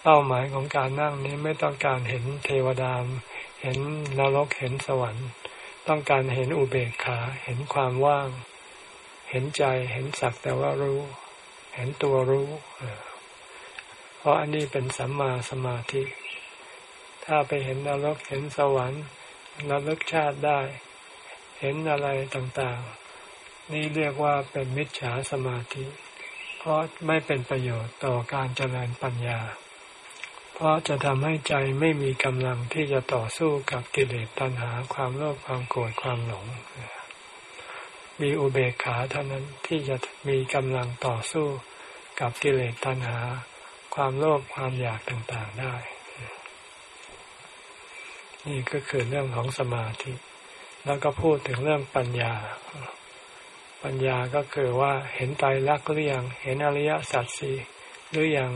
เป้าหมายของการนั่งนี้ไม่ต้องการเห็นเทวดาเห็นนรกเห็นสวรรค์ ต้องการเห็นอุเบกขา เห็นความว่าง เห็นใจเห็นสักแต่ว่ารู้ เห็นตัวรู้เพราะอันนี้เป็นสัมมาสมาธิ ถ้าไปเห็นนรกเห็นสวรรค์ นรกชาติได้ เห็นอะไรต่างๆ นี่เรียกว่าเป็นมิจฉาสมาธิ เพราะไม่เป็นประโยชน์ต่อการเจริญปัญญา เพราะจะทำให้ใจไม่มีกำลังที่จะต่อสู้กับกิเลสตัณหาความโลภความโกรธความหลง มีอุเบกขาเท่านั้นที่จะมีกำลังต่อสู้กับกิเลสตัณหา ความโลภความอยากต่างๆได้ นี่ก็คือเรื่องของสมาธิ แล้วก็พูดถึงเรื่องปัญญา ปัญญาก็คือว่าเห็นไตรลักษณ์หรือยัง เห็นอริยสัจสี่หรือยัง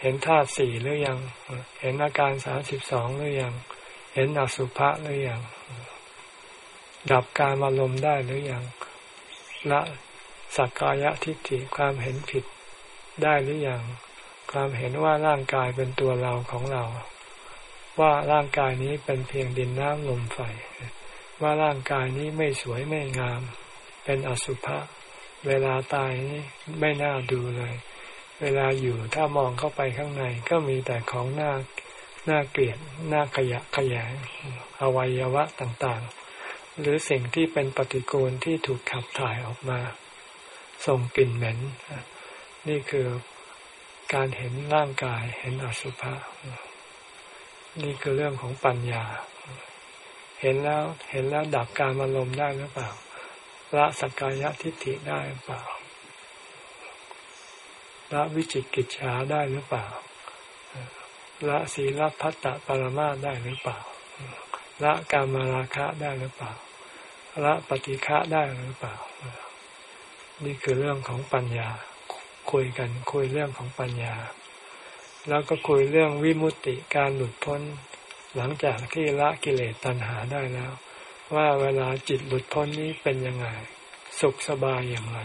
เห็นธาตุสี่หรือยัง เห็นอาการสามสิบสองหรือยัง เห็นอสุภะหรือยัง ดับการอารมณ์ได้หรือยัง ละสักกายทิฏฐิความเห็นผิดได้หรือยัง ความเห็นว่าร่างกายเป็นตัวเราของเรา ว่าร่างกายนี้เป็นเพียงดินน้ำลมไฟ ว่าร่างกายนี้ไม่สวยไม่งาม เป็นอสุภะเวลาตายนี่ไม่น่าดูเลย เวลาอยู่ถ้ามองเข้าไปข้างในก็มีแต่ของหน่าหน่าเกลียดหน่าขยะขยงอวัยวะต่างๆ หรือสิ่งที่เป็นปฏิกูลที่ถูกขับถ่ายออกมา ส่งกลิ่นเหม็น นี่คือการเห็นร่างกายเห็นอสุภะ นี่คือเรื่องของปัญญา เห็นแล้วเห็นแล้วดับการอารมณ์ได้หรือเปล่า ละสักกายทิฏฐิได้หรือเปล่า ละวิจิกิจฉาได้หรือเปล่า ละศีลพัตตปรมาได้หรือเปล่า ละกามาราคะได้หรือเปล่า ละปฏิฆะได้หรือเปล่า นี่คือเรื่องของปัญญา คุยกันคุยเรื่องของปัญญา แล้วก็คุยเรื่องวิมุตติการหลุดพ้น หลังจากที่ละกิเลสตัณหาได้แล้ว ว่าเวลาจิตหลุดพ้นนี้เป็นยังไง สุขสบายอย่างไร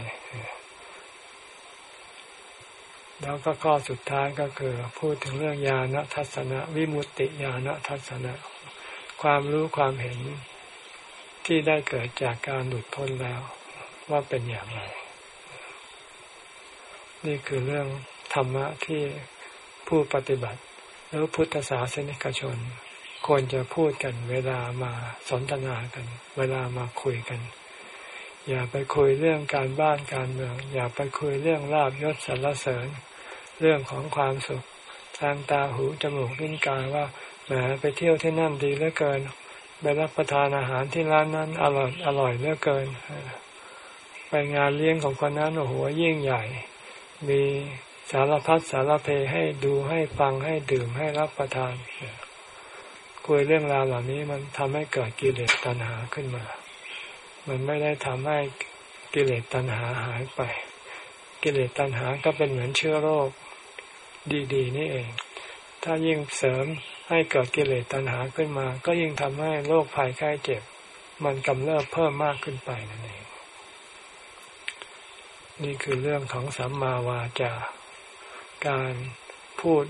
แล้วก็ข้อสุดท้ายก็คือ พูดถึงเรื่องญาณทัศนะวิมุตติญาณทัศนะ ความรู้ความเห็นที่ได้เกิดจากการหลุดพ้นแล้ว ว่าเป็นอย่างไร นี่คือเรื่องธรรมะที่ ผู้ปฏิบัติ หรือพุทธศาสนิกชน ควรจะพูดกัน เวลามาสนทนากัน เวลามาคุยกัน อย่าไปคุยเรื่องการบ้านการเมือง อย่าไปคุยเรื่องลาบยศสรรเสริญ เรื่องของความสุขทางตาหูจมูกลิ้นกายว่าแหมไปเที่ยวที่นั่นดีเหลือเกินไปรับประทานอาหารที่ร้านนั้นอร่อยอร่อยเหลือเกิน ไปงานเลี้ยงของคนนั้นโอ้โหยิ่งใหญ่ มี สารพัดสารเพให้ดูให้ฟังให้ดื่มให้รับประทาน คุยเรื่องราวเหล่านี้มันทำให้เกิดกิเลสตัณหาขึ้นมา มันไม่ได้ทำให้กิเลสตัณหาหายไป กิเลสตัณหาก็เป็นเหมือนเชื้อโรคดี ๆ นี่เอง ถ้ายิ่งเสริมให้เกิดกิเลสตัณหาขึ้นมา ก็ยิ่งทำให้โรคภัยไข้เจ็บ มันกำเริบเพิ่มมากขึ้นไปนั่นเอง นี่คือเรื่องของสัมมาวาจา การพูด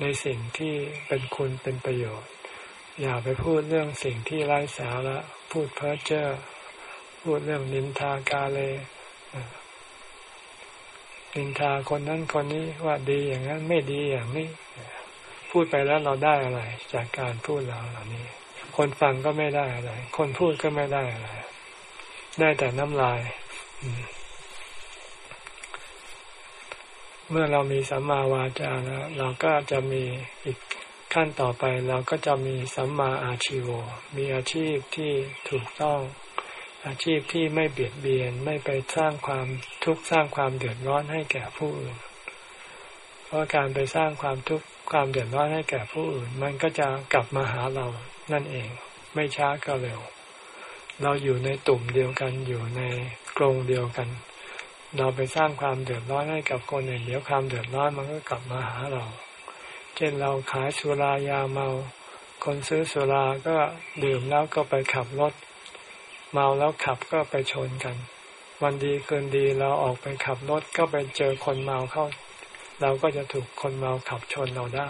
ในสิ่งที่เป็นคุณเป็นประโยชน์ อย่าไปพูดเรื่องสิ่งที่ไร้สาระพูดเพ้อเจ้อพูดเรื่องนินทากาเลนินทาคนนั้นคนนี้ว่าดีอย่างนั้นไม่ดีอย่างนี้ พูดไปแล้วเราได้อะไร จากการพูดเราเหล่านี้ คนฟังก็ไม่ได้อะไร คนพูดก็ไม่ได้อะไร ได้แต่น้ำลาย เมื่อเรามีสัมมาวาจาแล้วเราก็จะมีอีกขั้นต่อไปเราก็จะมีสัมมาอาชีวมีอาชีพที่ถูกต้อง อาชีพที่ไม่เบียดเบียนไม่ไปสร้างความทุกข์สร้างความเดือดร้อนให้แก่ผู้อื่น เพราะการไปสร้างความทุกข์ความเดือดร้อนให้แก่ผู้อื่น มันก็จะกลับมาหาเรานั่นเอง ไม่ช้าก็เร็ว เราอยู่ในตุ่มเดียวกันอยู่ในกรงเดียวกัน เราไปสร้างความเดือดร้อนให้กับคนอื่นเดี๋ยวความเดือดร้อนมันก็กลับมาหาเรา เช่นเราขายสุรายาเมา คนซื้อสุราก็ดื่มแล้วก็ไปขับรถ เมาแล้วขับก็ไปชนกัน วันดีเกินดีเราออกไปขับรถก็ไปเจอคนเมาเข้า เราก็จะถูกคนเมาขับชนเราได้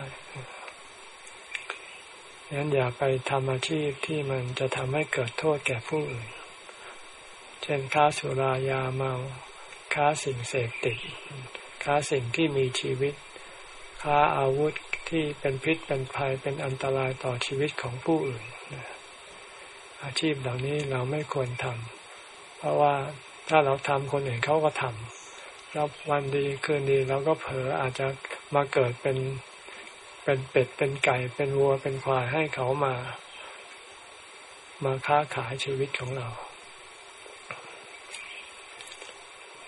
ดังนั้นอย่าไปทำอาชีพที่มันจะทำให้เกิดโทษแก่ผู้อื่น เช่นค้าสุรายาเมา ค้าสิ่งเสพติด ค้าสิ่งที่มีชีวิต ค้าอาวุธที่เป็นพิษเป็นภัยเป็นอันตรายต่อชีวิตของผู้อื่น อาชีพเหล่านี้เราไม่ควรทำเพราะว่าถ้าเราทำคนอื่นเขาก็ทำแล้ววันดีคืนดีเราก็เผลออาจจะมาเกิดเป็นเป็นเป็ดเป็นไก่เป็นวัวเป็นควายให้เขามา มาค้าขายชีวิตของเรา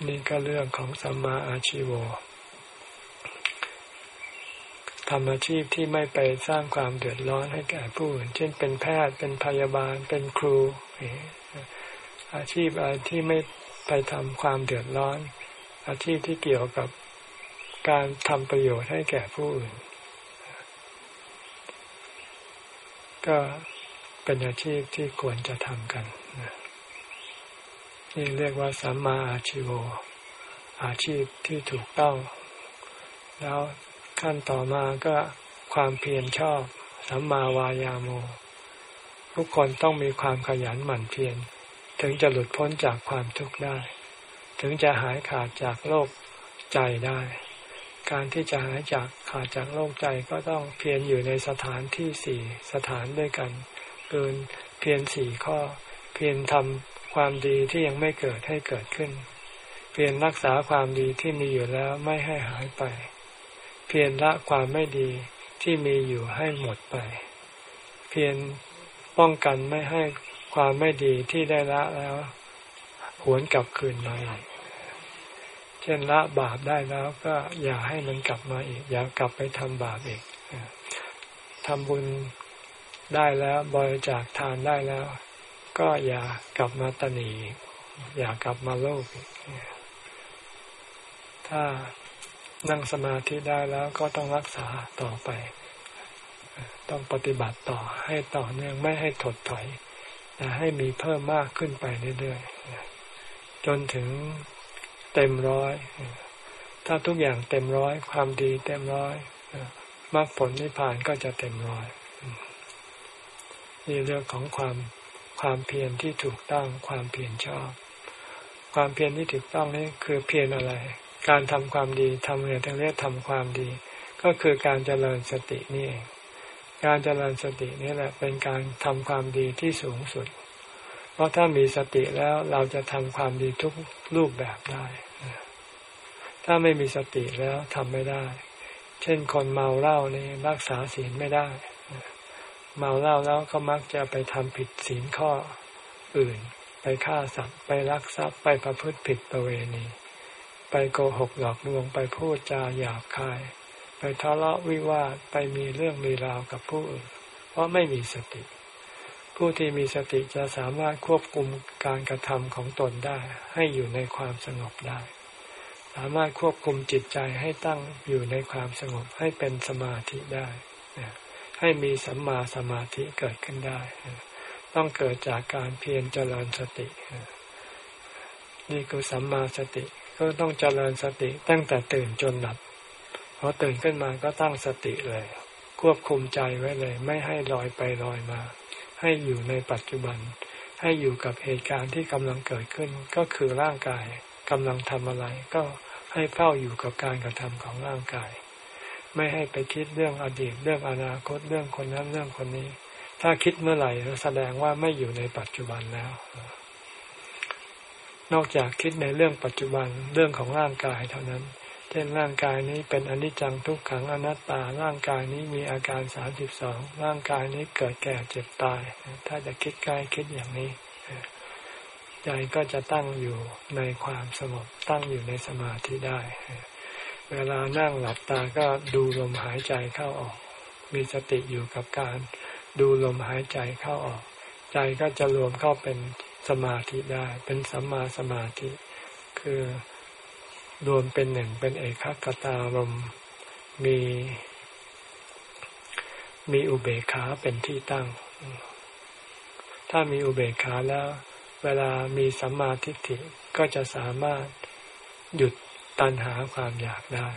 นี่ก็เรื่องของสัมมาอาชีวทำอาชีพที่ไม่ไปสร้างความเดือดร้อนให้แก่ผู้อื่น เช่นเป็นแพทย์ เป็นพยาบาล เป็นครู อาชีพอะไรที่ไม่ไปทำความเดือดร้อน อาชีพที่เกี่ยวกับการทำประโยชน์ให้แก่ผู้อื่น ก็เป็นอาชีพที่ควรจะทำกัน นี่เรียกว่าสัมมาอาชีโวอาชีพที่ถูกต้อง แล้วขั้นต่อมาก็ความเพียรชอบสัมมาวายาโม ทุกคนต้องมีความขยันหมั่นเพียรถึงจะหลุดพ้นจากความทุกข์ได้ ถึงจะหายขาดจากโรคใจได้ การที่จะหายจากขาดจากโรคใจก็ต้องเพียรอยู่ในสถานที่สี่สถานด้วยกันเกินเพียรสี่ข้อ เพียรทำ ความดีที่ยังไม่เกิดให้เกิดขึ้น เพียรรักษาความดีที่มีอยู่แล้วไม่ให้หายไป เพียรละความไม่ดีที่มีอยู่ให้หมดไป เพียรป้องกันไม่ให้ความไม่ดีที่ได้ละแล้วหวนกลับคืนมาอีกเช่นละบาปได้แล้วก็อย่าให้มันกลับมาอีก อย่ากลับไปทำบาปอีกทำบุญได้แล้วบริจาคทานได้แล้ว ก็อย่ากลับมาตนีอย่ากลับมาโลภถ้านั่งสมาธิได้แล้วก็ต้องรักษาต่อไป ต้องปฏิบัติต่อให้ต่อเนื่องไม่ให้ถดถอยแต่ให้มีเพิ่มมากขึ้นไปเรื่อยๆจนถึงเต็มร้อย ถ้าทุกอย่างเต็มร้อย ความดีเต็มร้อยมรรคผลนิพพานก็จะเต็มร้อย นี่เรื่องของความ ความเพียรที่ถูกต้องความเพียรชอบ ความเพียรที่ถูกต้องนี่คือเพียรอะไร การทำความดีทำเงินทั้งเรียกทำความดี ก็คือการเจริญสตินี่เองการเจริญสตินี่แหละเป็นการทำความดีที่สูงสุด เพราะถ้ามีสติแล้วเราจะทำความดีทุกรูปแบบได้ ถ้าไม่มีสติแล้วทำไม่ได้ เช่นคนเมาเหล้านี่รักษาศีลไม่ได้ เมาเหล้าแล้วก็มักจะไปทำผิดศีลข้ออื่น ไปฆ่าสัตว์ ไปลักทรัพย์ ไปประพฤติผิดประเวณี ไปโกหกหลอกลวง ไปพูดจาหยาบคาย ไปทะเลาะวิวาท ไปมีเรื่องมีราวกับผู้อื่น เพราะไม่มีสติ ผู้ที่มีสติจะสามารถควบคุมการกระทำของตนได้ ให้อยู่ในความสงบได้ สามารถควบคุมจิตใจให้ตั้งอยู่ในความสงบให้เป็นสมาธิได้ ให้มีสัมมาสมาธิเกิดขึ้นได้ ต้องเกิดจากการเพียรเจริญสติ นี่คือสัมมาสติ ก็ต้องเจริญสติตั้งแต่ตื่นจนหลับพอตื่นขึ้นมาก็ตั้งสติเลย ควบคุมใจไว้เลย ไม่ให้ลอยไปลอยมา ให้อยู่ในปัจจุบัน ให้อยู่กับเหตุการณ์ที่กำลังเกิดขึ้น ก็คือร่างกายกำลังทำอะไร ก็ให้เฝ้าอยู่กับการกระทำของร่างกาย ไม่ให้ไปคิดเรื่องอดีตเรื่องอนาคตเรื่องคนนั้นเรื่องคนนี้ ถ้าคิดเมื่อไหร่แสดงว่าไม่อยู่ในปัจจุบันแล้ว นอกจากคิดในเรื่องปัจจุบันเรื่องของร่างกายเท่านั้น เช่นร่างกายนี้เป็นอนิจจังทุกขังอนัตตา ร่างกายนี้มีอาการสามสิบสองร่างกายนี้เกิดแก่เจ็บตาย ถ้าจะคิดกายคิดอย่างนี้ใจก็จะตั้งอยู่ในความสงบตั้งอยู่ในสมาธิได้ เวลานั่งหลับตาก็ดูลมหายใจเข้าออก มีสติอยู่กับการดูลมหายใจเข้าออก ใจก็จะรวมเข้าเป็นสมาธิได้ เป็นสัมมาสมาธิ คือรวมเป็นหนึ่งเป็นเอกคตารมมี มีอุเบกขาเป็นที่ตั้ง ถ้ามีอุเบกขาแล้ว เวลามีสัมมาทิฏฐิก็จะสามารถหยุด ตันหาความอยากได้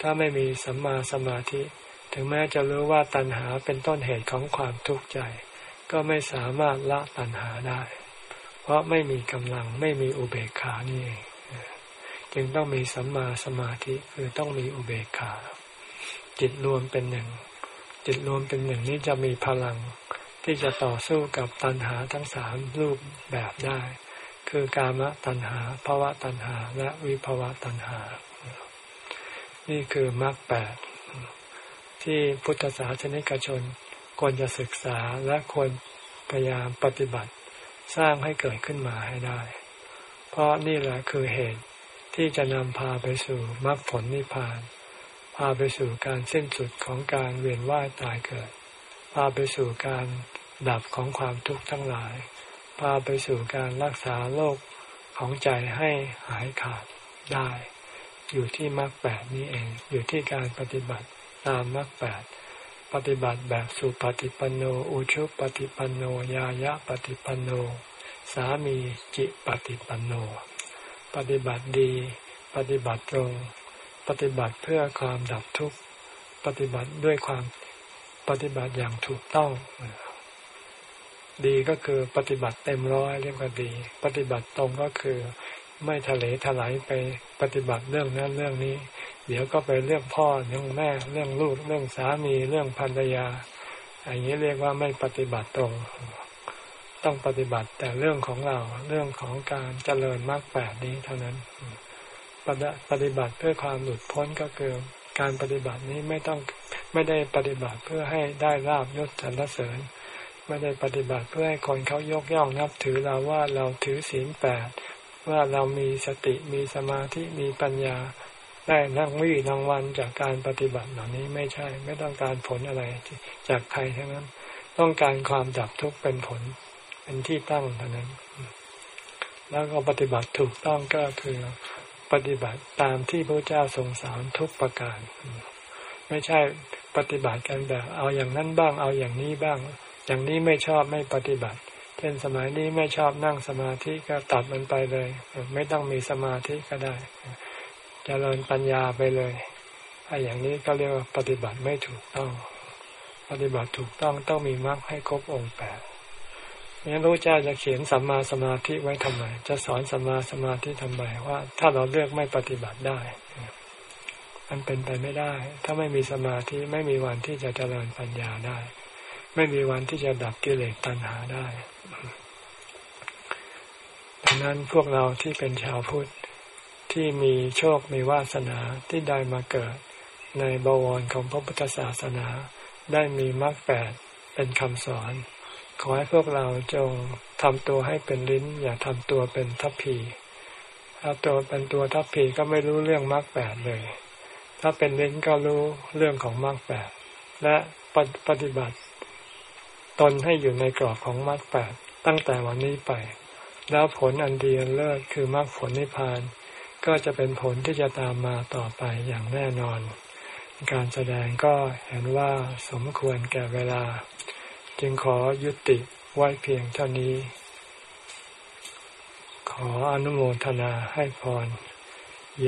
ถ้าไม่มีสัมมาสมาธิ ถึงแม้จะรู้ว่าตันหาเป็นต้นเหตุของความทุกข์ใจ ก็ไม่สามารถละตัณหาได้ เพราะไม่มีกำลังไม่มีอุเบกขานี่เองจึงต้องมีสัมมาสมาธิคือต้องมีอุเบกขา จิตรวมเป็นหนึ่ง จิตรวมเป็นหนึ่งนี้จะมีพลังที่จะต่อสู้กับตัณหาทั้งสามรูปแบบได้ คือกามตัณหาภาวะตัณหา และวิภาวะตัณหา นี่คือมรรคแปดที่พุทธศาสนิกชนควรจะศึกษาและควรพยายามปฏิบัติสร้างให้เกิดขึ้นมาให้ได้ เพราะนี่แหละคือเหตุที่จะนำพาไปสู่มรรคผลนิพพาน พาไปสู่การสิ้นสุดของการเวียนว่ายตายเกิด พาไปสู่การดับของความทุกข์ทั้งหลาย พาไปสู่การรักษาโรคของใจให้หายขาดได้ อยู่ที่มรรคแปดนี้เอง อยู่ที่การปฏิบัติตามมรรคแปดปฏิบัติแบบสุปฏิปันโน อุชุปฏิปันโน ยายะปฏิปันโน สามีจิปฏิปันโน ปฏิบัติดี ปฏิบัติตรง ปฏิบัติเพื่อความดับทุกข์ ปฏิบัติด้วยความปฏิบัติอย่างถูกต้อง ดีก็คือปฏิบัติเต็มร้อยเรียกว่าดี ปฏิบัติตรงก็คือไม่ทะเลถลายไปปฏิบัติเรื่องนั้นเรื่องนี้ เดี๋ยวก็ไปเรื่องพ่อเรื่องแม่ เรื่องลูกเรื่องสามีเรื่องภรรยาอย่างนี้เรียกว่าไม่ปฏิบัติตรง ต้องปฏิบัติแต่เรื่องของเราเรื่องของการเจริญมรรคแปดนี้เท่านั้นปฏิบัติเพื่อความหลุดพ้นก็คือการปฏิบัตินี้ไม่ต้องไม่ได้ปฏิบัติเพื่อให้ได้ลาบยศสรรเสริญ ไม่ได้ปฏิบัติเพื่อให้คนเขายกย่องนับถือเราว่าเราถือศีลแปดว่าเรามีสติมีสมาธิมีปัญญาได้นั่งวี่รางวัลจากการปฏิบัติเหล่านี้ไม่ใช่ ไม่ต้องการผลอะไรจากใครทั้งนั้น ต้องการความดับทุกข์เป็นผล เป็นที่ตั้งเท่านั้น แล้วก็ปฏิบัติถูกต้องก็คือปฏิบัติตามที่พระเจ้าทรงสอนทุกประการ ไม่ใช่ปฏิบัติกันแบบเอาอย่างนั้นบ้าง เอาอย่างนี้บ้าง อย่างนี้ไม่ชอบไม่ปฏิบัติ เช่นสมัยนี้ไม่ชอบนั่งสมาธิก็ตัดมันไปเลย ไม่ต้องมีสมาธิก็ได้จเจริญปัญญาไปเลยถ้าอย่างนี้ก็เรียกว่าปฏิบัติไม่ถูกต้อง ปฏิบัติถูกต้องต้องมีมรรคให้ครบองค์แปดงั้นพระเจ้าจะเขียนสัมมาสมาธิไว้ทำไม จะสอนสัมมาสมาธิทำไมว่า ถ้าเราเลือกไม่ปฏิบัติได้ มันเป็นไปไม่ได้ ถ้าไม่มีสมาธิไม่มีวันที่จะเจริญปัญญาได้ ไม่มีวันที่จะดับกิเลสตัณหาได้ ดังนั้นพวกเราที่เป็นชาวพุทธที่มีโชคมีวาสนาที่ได้มาเกิด ในบวรของพระพุทธศาสนา ได้มีมรรคแปดเป็นคำสอน ขอให้พวกเราจงทำตัวให้เป็นลิ้น อย่าทำตัวเป็นทัพพีถ้าตัวเป็นตัวทัพพีก็ไม่รู้เรื่องมรรคแปดเลย ถ้าเป็นลิ้นก็รู้เรื่องของมรรคแปดและปฏิบัติ ตนให้อยู่ในกรอบของมรรคแปดตั้งแต่วันนี้ไป แล้วผลอันดีอันเลิศคือมรรคผลนิพพาน ก็จะเป็นผลที่จะตามมาต่อไปอย่างแน่นอน การแสดงก็เห็นว่าสมควรแก่เวลา จึงขอยุติไว้เพียงเท่านี้ ขออนุโมทนาให้พร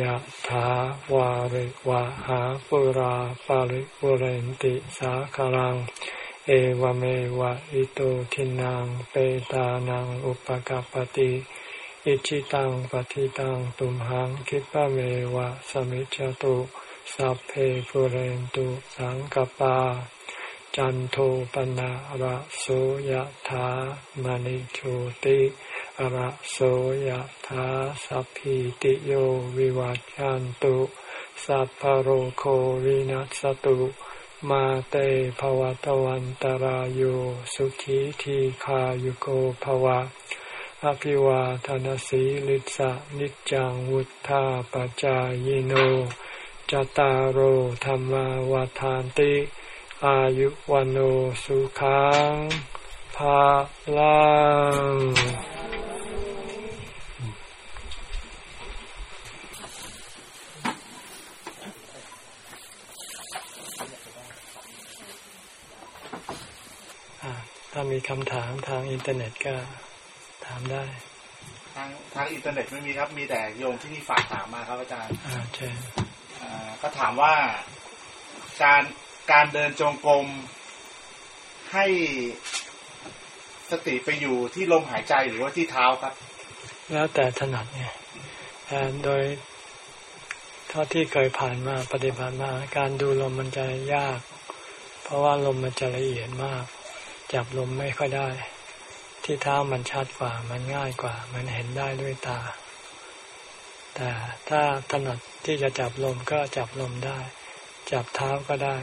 ยะถาวาริวะหาปุราปาริปุเรนติสาคารัง เอวเมวะอิโตทินังเปตานังอุปกาปติอิชิตังปฏิตังตุมหังคิปะเมวะสมิจจตุสัพเพปุเรนตุสังกปา จันโทปนะระโสยธามณิโชติระโสยธาสัพพิติโยวิวัจจันตุสัพพโรโควินัสตุ มาเตภวตวันตารโยสุขีทีขายุโกภวะ อภิวาทานสีลิสะนิจังวุธาปจายโนจตารโหธรรมวาทานติ อายุวันโอสุขังภาลัง ถ้ามีคำถามทางอินเทอร์เน็ตก็ถามได้ ทางทางอินเทอร์เน็ตไม่มีครับ มีแต่โยมที่นี่ฝากถามมาครับอาจารย์อ่าใช่ก็ถามว่าการการเดินจงกรมให้สติไปอยู่ที่ลมหายใจหรือว่าที่เท้าครับ แล้วแต่ถนัดเนี่ยแต่โดยเท่าที่เคยผ่านมาปฏิบัติมา การดูลมมันจะยาก เพราะว่าลมมันจะละเอียดมาก จับลมไม่ค่อยได้ ที่เท้ามันชัดกว่ามันง่ายกว่า มันเห็นได้ด้วยตา แต่ถ้าถนัดที่จะจับลมก็จับลมได้ จับเท้าก็ได้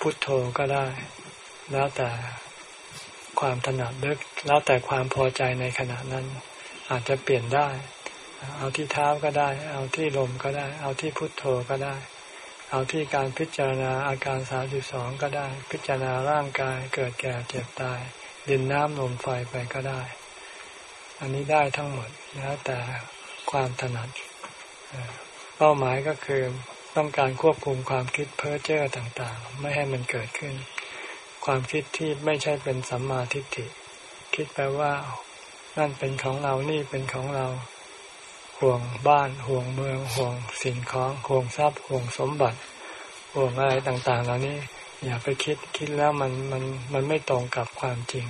พุทโธก็ได้ แล้วแต่ความถนัดเลือกแล้วแต่ความพอใจในขณะนั้น อาจจะเปลี่ยนได้ เอาที่เท้าก็ได้ เอาที่ลมก็ได้ เอาที่พุทโธก็ได้ เอาที่การพิจารณาอาการสาสิบสองก็ได้ พิจารณาร่างกายเกิดแก่เจ็บตาย ดินน้ำลมไฟไปก็ได้ อันนี้ได้ทั้งหมดแล้วแต่ความถนัดเป้าหมายก็คือต้องการควบคุมความคิดเพ้อเจ้อต่างๆ ไม่ให้มันเกิดขึ้น ความคิดที่ไม่ใช่เป็นสัมมาทิฏฐิ คิดไปว่านั่นเป็นของเรานี่เป็นของเรา ห่วงบ้านห่วงเมืองห่วงสิ่งของห่วงทรัพย์ห่วงสมบัติห่วงอะไรต่างๆ เหล่านี้อย่าไปคิดคิดแล้วมันมันมันไม่ตรงกับความจริง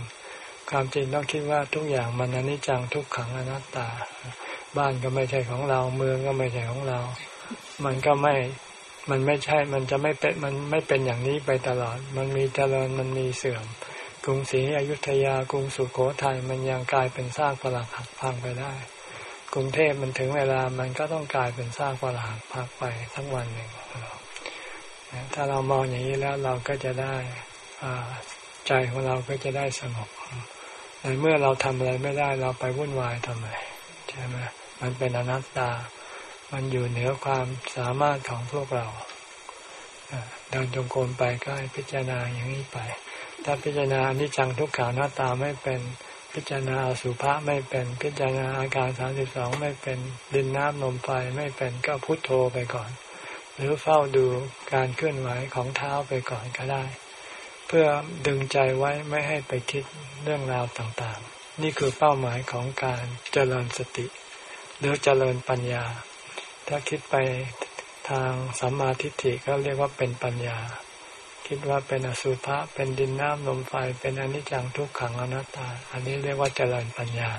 ความจริงต้องคิดว่าทุกอย่างมันอนิจจังทุกขังอนัตตา บ้านก็ไม่ใช่ของเราเมืองก็ไม่ใช่ของเรา มันก็ไม่มันไม่ใช่ มันจะไม่เป็น มันไม่เป็นอย่างนี้ไปตลอด มันมีเจริญ มันมีเสื่อม กรุงศรีอยุธยา กรุงสุโขทัย มันยังกลายเป็นซากปรักหักพังไปได้ กรุงเทพมันถึงเวลามันก็ต้องกลายเป็นซากปรักหักพังไปทั้งวันหนึ่งถ้าเรามองอย่างนี้แล้วเราก็จะได้ใจของเราก็จะได้สงบในเมื่อเราทำอะไรไม่ได้เราไปวุ่นวายทำไมใช่ไหมมันเป็นอนัตตา มันอยู่เหนือความสามารถของพวกเราเดินจงกรมไปก็ให้พิจารณาอย่างนี้ไป ถ้าพิจารณาอนิจจังทุกขาหน้าตาไม่เป็น พิจารณาสุภาษไม่เป็น พิจารณาอาการสามสิบสองไม่เป็นดินน้ำลมไฟไม่เป็นก็พุทโธไปก่อน หรือเฝ้าดูการเคลื่อนไหวของเท้าไปก่อนก็ได้ เพื่อดึงใจไว้ไม่ให้ไปคิดเรื่องราวต่างๆ นี่คือเป้าหมายของการเจริญสติ หรือเจริญปัญญา ถ้าคิดไปทางสัมมาทิฏฐิก็เรียกว่าเป็นปัญญา คิดว่าเป็นอสุภะเป็นดินน้ำลมไฟเป็นอนิจจังทุกขังอนัตตา อันนี้เรียกว่าเจริญปัญญา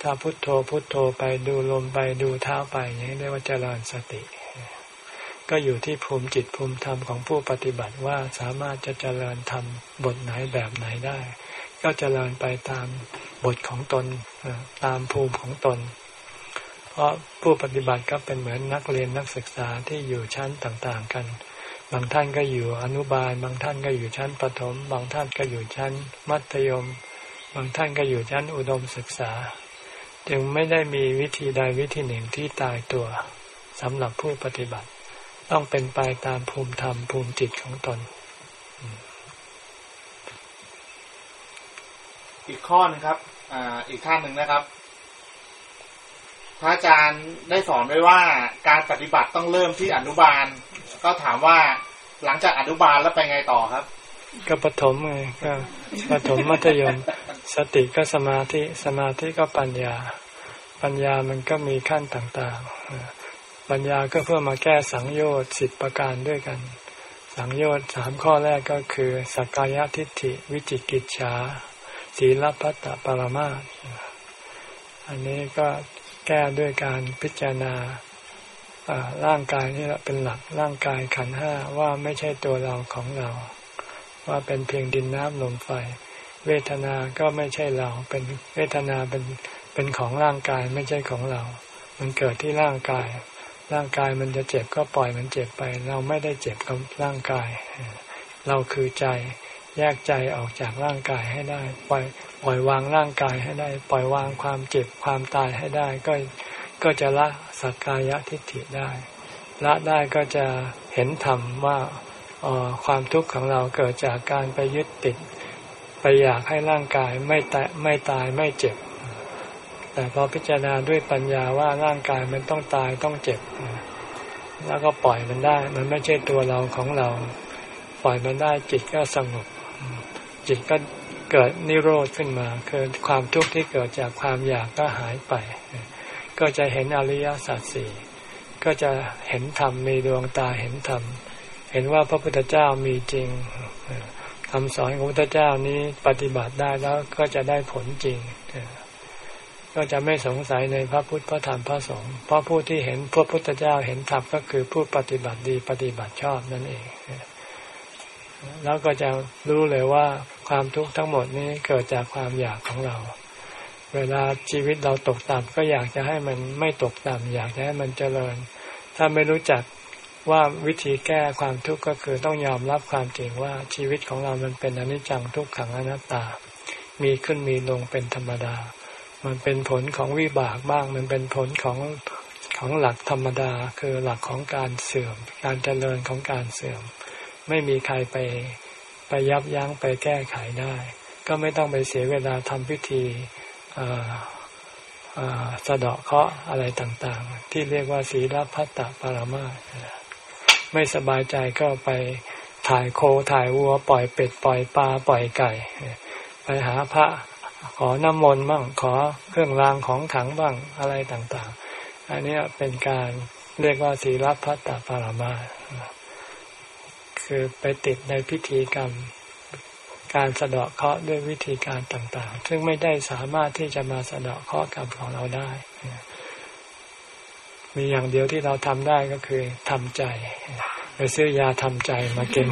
ถ้าพุทโธพุทโธไปดูลมไปดูเท้าไปอย่างนี้เรียกว่าเจริญสติ ก็อยู่ที่ภูมิจิตภูมิธรรมของผู้ปฏิบัติว่าสามารถจะเจริญธรรมบทไหนแบบไหนได้ ก็เจริญไปตามบทของตนตามภูมิของตน เพราะผู้ปฏิบัติก็เป็นเหมือนนักเรียนนักศึกษาที่อยู่ชั้นต่างๆกัน บางท่านก็อยู่อนุบาล บางท่านก็อยู่ชั้นประถม บางท่านก็อยู่ชั้นมัธยม บางท่านก็อยู่ชั้นอุดมศึกษา จึงไม่ได้มีวิธีใดวิธีหนึ่งที่ตายตัวสำหรับผู้ปฏิบัติ ต้องเป็นไปตามภูมิธรรมภูมิจิตของตน อีกข้อนึงครับอ่าอีกท่านหนึ่งนะครับ พระอาจารย์ได้สอนไว้ว่าการปฏิบัติต้องเริ่มที่อนุบาล ก็ถามว่าหลังจากอนุบาลแล้วไปไงต่อครับ ก็ปฐมไงก็ปฐมมัธยม สติก็สมาธิสมาธิก็ปัญญา ปัญญามันก็มีขั้นต่างๆ ปัญญาก็เพื่อมาแก้สังโยชน์สิบประการด้วยกัน สังโยชน์สามข้อแรกก็คือสักกายทิฏฐิวิจิกิจฉาศีลพัตตปรมาอันนี้ก็ แก้ด้วยการพิจารณาร่างกายนี่แหละเป็นหลักร่างกายขันห้าว่าไม่ใช่ตัวเราของเรา ว่าเป็นเพียงดินน้ำลมไฟ เวทนาก็ไม่ใช่เรา เป็นเวทนาเป็นเป็นของร่างกายไม่ใช่ของเรา มันเกิดที่ร่างกาย ร่างกายมันจะเจ็บก็ปล่อยมันเจ็บไป เราไม่ได้เจ็บกับร่างกาย เราคือใจ แยกใจออกจากร่างกายให้ได้ ปล่อยปล่อยวางร่างกายให้ได้ ปล่อยวางความเจ็บความตายให้ได้ ก็ก็จะละสักกายทิฏฐิได้ ละได้ก็จะเห็นธรรมว่าออความทุกข์ของเราเกิดจากการไปยึดติด ไปอยากให้ร่างกายไม่ตายไม่ตายไม่เจ็บ แต่พอพิจารณาด้วยปัญญาว่าร่างกายมันต้องตายต้องเจ็บ แล้วก็ปล่อยมันได้ มันไม่ใช่ตัวเราของเรา ปล่อยมันได้จิตก็สงบ จิตก็เกิดนิโรธขึ้นมา คือความทุกข์ที่เกิดจากความอยากก็หายไป ก็จะเห็นอริยสัจสี่ก็จะเห็นธรรมมีดวงตาเห็นธรรม เห็นว่าพระพุทธเจ้ามีจริงคำสอนของพระพุทธเจ้านี้ปฏิบัติได้แล้วก็จะได้ผลจริง ก็จะไม่สงสัยในพระพุทธพระธรรมพระสงฆ์เพราะผู้ที่เห็นพระพุทธเจ้าเห็นธรรมก็คือผู้ปฏิบัติดีปฏิบัติชอบนั่นเอง แล้วก็จะรู้เลยว่าความทุกข์ทั้งหมดนี้เกิดจากความอยากของเรา เวลาชีวิตเราตกต่ำก็อยากจะให้มันไม่ตกต่ำอยากจะให้มันเจริญ ถ้าไม่รู้จักว่าวิธีแก้ความทุกข์ก็คือต้องยอมรับความจริงว่าชีวิตของเรามันเป็นอนิจจังทุกขังอนัตตา มีขึ้นมีลงเป็นธรรมดา มันเป็นผลของวิบากบ้าง มันเป็นผลของของหลักธรรมดา คือหลักของการเสื่อม การเจริญของการเสื่อม ไม่มีใครไปไปยับยั้งไปแก้ไขได้ ก็ไม่ต้องไปเสียเวลาทำพิธีสะเดาะเคราะห์อะไรต่างๆ ที่เรียกว่าศีลพัตตปรมาไม่สบายใจก็ไปถ่ายโคถ่ายวัว ปล่อยเป็ดปล่อยปลาปล่อยไก่ ไปหาพระขอน้ำมนต์บ้างขอเครื่องรางของขังบ้างอะไรต่างๆ อันนี้เป็นการเรียกว่าศีลพัตตปรมา คือไปติดในพิธีกรรม การสะเดาะเคราะห์ด้วยวิธีการต่างๆ ซึ่งไม่ได้สามารถที่จะมาสะเดาะเคราะห์กรรมของเราได้ มีอย่างเดียวที่เราทำได้ก็คือทำใจไปซื้อยาทำใจมากิน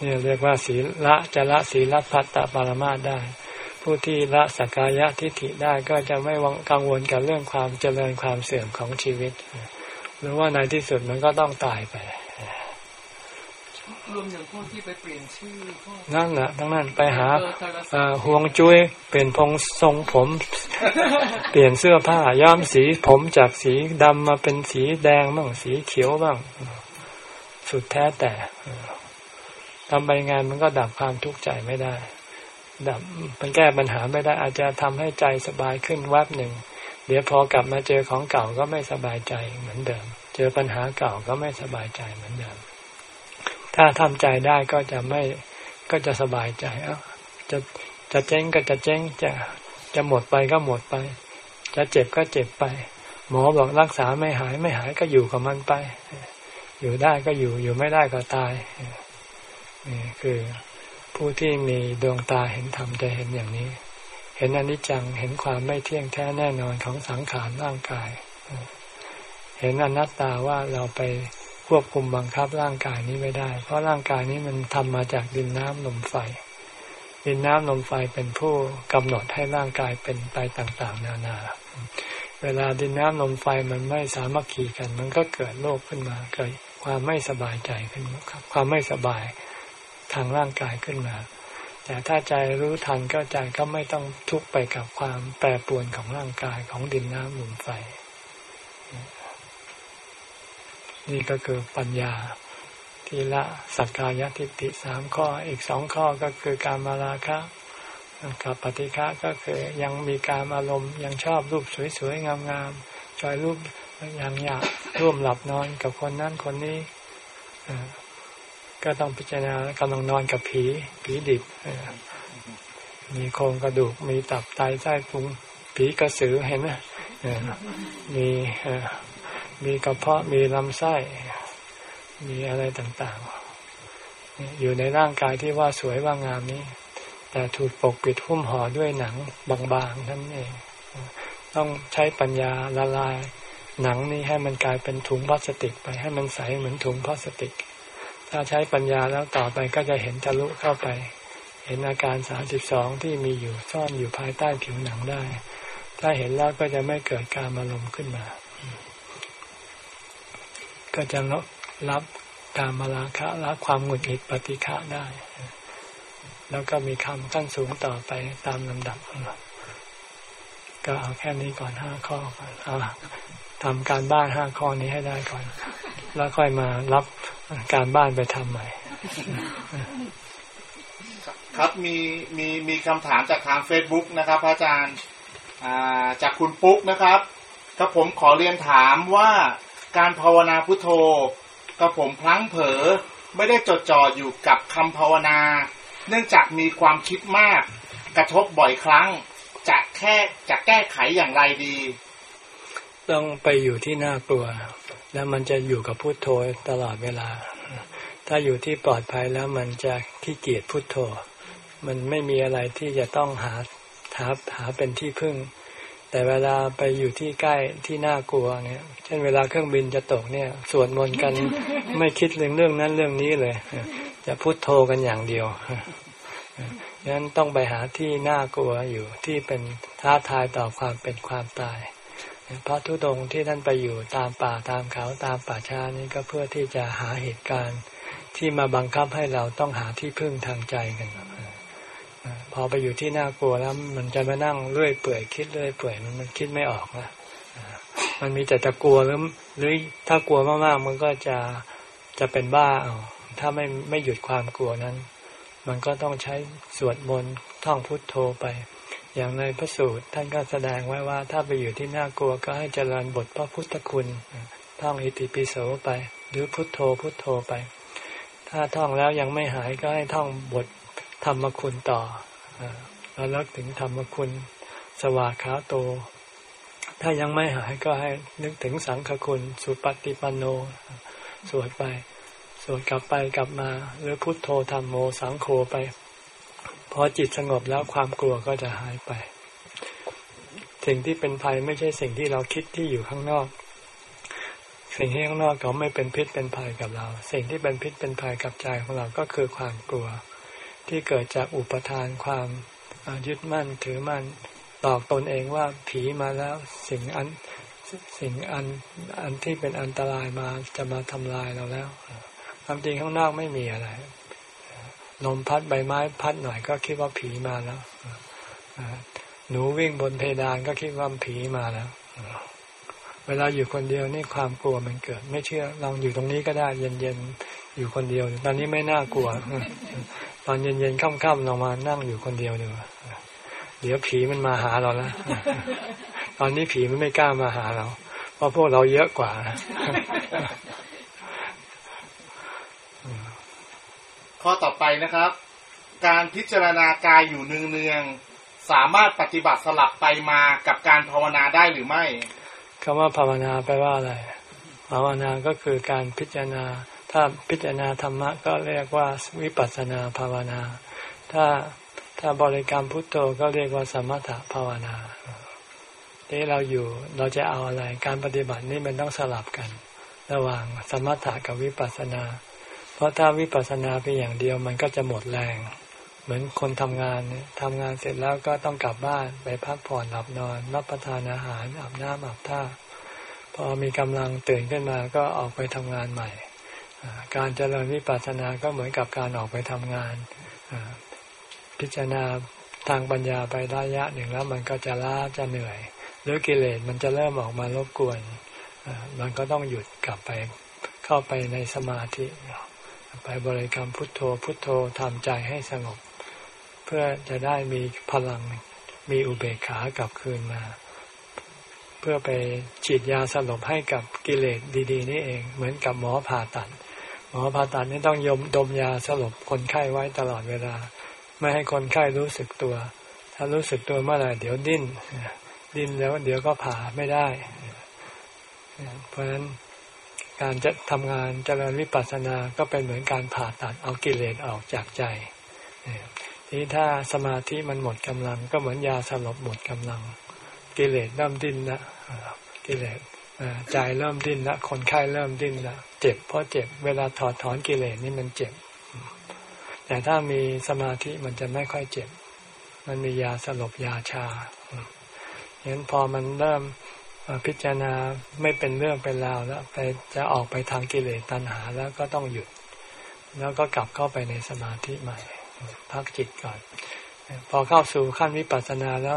นี่เรียกว่าศีละจะละศีลพัตตปารมาได้ ผู้ที่ละสกายะทิฏฐิได้ก็จะไม่กังวลกับเรื่องความเจริญความเสื่อมของชีวิต หรือว่าในที่สุดมันก็ต้องตายไปรวมอย่างพวกที่ไปเปลี่ยนชื่อนั่นแหละทั้งนั้นไปหาห่วงจุ้ยเปลี่ยนพงทรงผม เปลี่ยนเสื้อผ้าย้อมสีผมจากสีดำมาเป็นสีแดงบ้างสีเขียวบ้าง สุดแท้แต่ทำไปงานมันก็ดับความทุกข์ใจไม่ได้ ดับมันแก้ปัญหาไม่ได้อาจจะทำให้ใจสบายขึ้นวับหนึ่ง เดี๋ยวพอกลับมาเจอของเก่าก็ไม่สบายใจเหมือนเดิม เจอปัญหาเก่าก็ไม่สบายใจเหมือนเดิม ถ้าทำใจได้ก็จะไม่ก็จะสบายใจเอ้าจะจะเจ๊งก็จะเจ๊งจะจะหมดไปก็หมดไป จะเจ็บก็เจ็บไป หมอบอกรักษาไม่หายไม่หายก็อยู่กับมันไป อยู่ได้ก็อยู่อยู่ไม่ได้ก็ตายนี่คือผู้ที่มีดวงตาเห็นธรรมจะเห็นอย่างนี้ เห็นอนิจจังเห็นความไม่เที่ยงแท้แน่นอนของสังขารร่างกาย เห็นอนัตตาว่าเราไปควบคุมบังคับร่างกายนี้ไม่ได้ เพราะร่างกายนี้มันทำมาจากดินน้ำลมไฟ ดินน้ำลมไฟเป็นผู้กำหนดให้ร่างกายเป็นไปต่างๆ นานา เวลาดินน้ำลมไฟมันไม่สามัคคีกัน มันก็เกิดโรคขึ้นมา เกิดความไม่สบายใจขึ้นความไม่สบายทางร่างกายขึ้นมา แต่ถ้าใจรู้ทันก็ใจก็ไม่ต้องทุกข์ไปกับความแปรปรวนของร่างกายของดินน้ำลมไฟ นี่ก็คือปัญญาทีละสักกายทิฏฐิสามข้ออีกสองข้อก็คือการมาราคะกับปฏิฆะก็คือยังมีการอารมณ์ยังชอบรูปสวยๆงามๆชอยรูปยังอยากร่วมหลับนอนกับคนนั้นคนนี้ ก็ต้องพิจารณากำลังนอนกับผี ผีดิบมีโครงกระดูก มีตับไตไส้พุงผีกระสือเห็นไหมมีมีกระเพาะมีลำไส้ มีอะไรต่างๆ อยู่ในร่างกายที่ว่าสวยว่างามนี้ แต่ถูกปกปิดหุ้มห่อด้วยหนังบางๆนั่นเอง ต้องใช้ปัญญาละลายหนังนี้ให้มันกลายเป็นถุงพลาสติกไปให้มันใสเหมือนถุงพลาสติก ถ้าใช้ปัญญาแล้วต่อไปก็จะเห็นทะลุเข้าไป เห็นอาการสามสิบสองที่มีอยู่ซ่อนอยู่ภายใต้ผิวหนังได้ ถ้าเห็นแล้วก็จะไม่เกิดการอารมณ์ขึ้นมา ก็จะรับการมาราคะรับความหงุดหงิดปฏิฆะได้ แล้วก็มีคำขั้นสูงต่อไปตามลำดับก็เอาแค่นี้ก่อนห้าข้อก่อนเอาทำการบ้านห้าข้อนี้ให้ได้ก่อน แล้วค่อยมารับการบ้านไปทำใหม่ ครับมีมีมีคำถามจากทางเฟซบุ๊กนะครับ พระอาจารย์จากคุณปุ๊กนะครับครับผมขอเรียนถามว่าการภาวนาพุทโธกับผมพลั้งเผลอไม่ได้จดจ่ออยู่กับคำภาวนา เนื่องจากมีความคิดมาก กระทบบ่อยครั้งจะแค่จะแก้ไขอย่างไรดี ต้องไปอยู่ที่น่ากลัว แล้วมันจะอยู่กับพุทโธตลอดเวลา ถ้าอยู่ที่ปลอดภัยแล้วมันจะขี้เกียจพุทโธ มันไม่มีอะไรที่จะต้องหาหาหาเป็นที่พึ่ง แต่เวลาไปอยู่ที่ใกล้ที่น่ากลัวเนี่ย เช่นเวลาเครื่องบินจะตกเนี่ย สวดมนต์กันไม่คิดเรื่องเรื่องนั้นเรื่องนี้เลย จะพุทโธกันอย่างเดียวดังนั้นต้องไปหาที่น่ากลัวอยู่ที่เป็นท้าทายต่อความเป็นความตาย พระทุดงที่ท่านไปอยู่ตามป่าตามเขาตามป่าช้านี้ก็เพื่อที่จะหาเหตุการณ์ที่มาบังคับให้เราต้องหาที่พึ่งทางใจกันพอไปอยู่ที่น่ากลัวแล้ว มันจะมานั่งเรื่อยเปื่อยคิดเรื่อยเปื่อยมันมันคิดไม่ออกนะมันมีแต่จะกลัวหรือหรือถ้ากลัวมากๆ มันก็จะจะเป็นบ้าเอาถ้าไม่ไม่หยุดความกลัวนั้น มันก็ต้องใช้สวดมนต์ท่องพุทโธไป อย่างในพระสูตรท่านก็แสดงไว้ว่า ถ้าไปอยู่ที่น่ากลัวก็ให้เจริญบทพระพุทธคุณท่องอิติปิโสไป หรือพุทโธพุทโธไป ถ้าท่องแล้วยังไม่หายก็ให้ท่องบทธรรมคุณต่อเราลิกถึงธรรมคุณ สวากขาโต ถ้ายังไม่หายก็ให้นึกถึงสังฆคุณ สุปฏิปันโน สวดไป สวดกลับไปกลับมา หรือพุทโธธรรมโมสังโฆไป พอจิตสงบแล้วความกลัวก็จะหายไป สิ่งที่เป็นภัยไม่ใช่สิ่งที่เราคิดที่อยู่ข้างนอก สิ่งที่ข้างนอกเขาไม่เป็นพิษเป็นภัยกับเรา สิ่งที่เป็นพิษเป็นภัยกับใจของเราก็คือความกลัว ที่เกิดจากอุปทานความยึดมั่นถือมั่นตอกตนเองว่าผีมาแล้วสิ่งอันสิ่งอันอันที่เป็นอันตรายมาจะมาทำลายเราแล้วความจริงข้างนอกไม่มีอะไร ลมพัดใบไม้พัดหน่อยก็คิดว่าผีมาแล้วหนูวิ่งบนเพดานก็คิดว่าผีมาแล้ว เวลาอยู่คนเดียวนี่ความกลัวมันเกิด ไม่เชื่อลองอยู่ตรงนี้ก็ได้ เย็นๆอยู่คนเดียว ตอนนี้ไม่น่ากลัว ตอนเย็นๆค่ำๆเรามานั่งอยู่คนเดียวดูเดี๋ยวผีมันมาหาเราแล้ว ตอนนี้ผีมันไม่กล้ามาหาเรา เพราะพวกเราเยอะกว่า ข้อต่อไปนะครับ การพิจารณากายอยู่เนืองๆสามารถปฏิบัติสลับไปมากับการภาวนาได้หรือไม่คำว่าภาวนาแปลว่าอะไร ภาวนาก็คือการพิจารณา ถ้าพิจารณาธรรมะก็เรียกว่าวิปัสสนาภาวนา ถ้าถ้าบริกรรมพุทโธก็เรียกว่าสมถภาวนาที่เราอยู่เราจะเอาอะไร การปฏิบัตินี่มันต้องสลับกัน ระหว่างสมถะกับวิปัสสนา เพราะถ้าวิปัสสนาเป็นอย่างเดียวมันก็จะหมดแรง เหมือนคนทำงานทำงานเสร็จแล้วก็ต้องกลับบ้านไปพักผ่อนหลับนอน รับประทานอาหารอาบน้ำอาบท่าพอมีกำลังตื่นขึ้นมาก็ออกไปทำงานใหม่ การเจริญวิปัสสนาก็เหมือนกับการออกไปทำงาน พิจารณาทางปัญญาไประยะหนึ่งแล้วมันก็จะล้าจะเหนื่อย หรือกิเลสมันจะเริ่มออกมารบกวนมันก็ต้องหยุดกลับไปเข้าไปในสมาธิ ไปบริกรรมพุทโธพุทโธทำใจให้สงบ เพื่อจะได้มีพลังมีอุเบกขากลับคืนมา เพื่อไปฉีดยาสลบให้กับกิเลสดี ๆ นี่เอง เหมือนกับหมอผ่าตัด หมอผ่าตัดนี่ต้องยมดมยาสลบคนไข้ไว้ตลอดเวลา ไม่ให้คนไข้รู้สึกตัว ถ้ารู้สึกตัวเมื่อไหร่เดี๋ยวดิ้นดิ้นแล้วเดี๋ยวก็ผ่าไม่ได้ เพราะฉะนั้น การจะทำงานเจริญวิปัสสนาก็เป็นเหมือนการผ่าตัดเอากิเลสออกจากใจทีนี้ถ้าสมาธิมันหมดกำลัง ก็เหมือนยาสลบหมดกำลัง กิเลสเริ่มดิ้นละกิเลสใจเริ่มดิ้นละคนไข้เริ่มดิ้นละเจ็บเพราะเจ็บเวลาถอดถอนกิเลสนี่มันเจ็บ แต่ถ้ามีสมาธิมันจะไม่ค่อยเจ็บ มันมียาสลบยาชาเห็นพอมันเริ่ม พิจารณาไม่เป็นเรื่องเป็นราวแล้วไปจะออกไปทางกิเลสตัณหาแล้วก็ต้องหยุด แล้วก็กลับเข้าไปในสมาธิใหม่ พักจิตก่อน พอเข้าสู่ขั้นวิปัสสนาแล้ว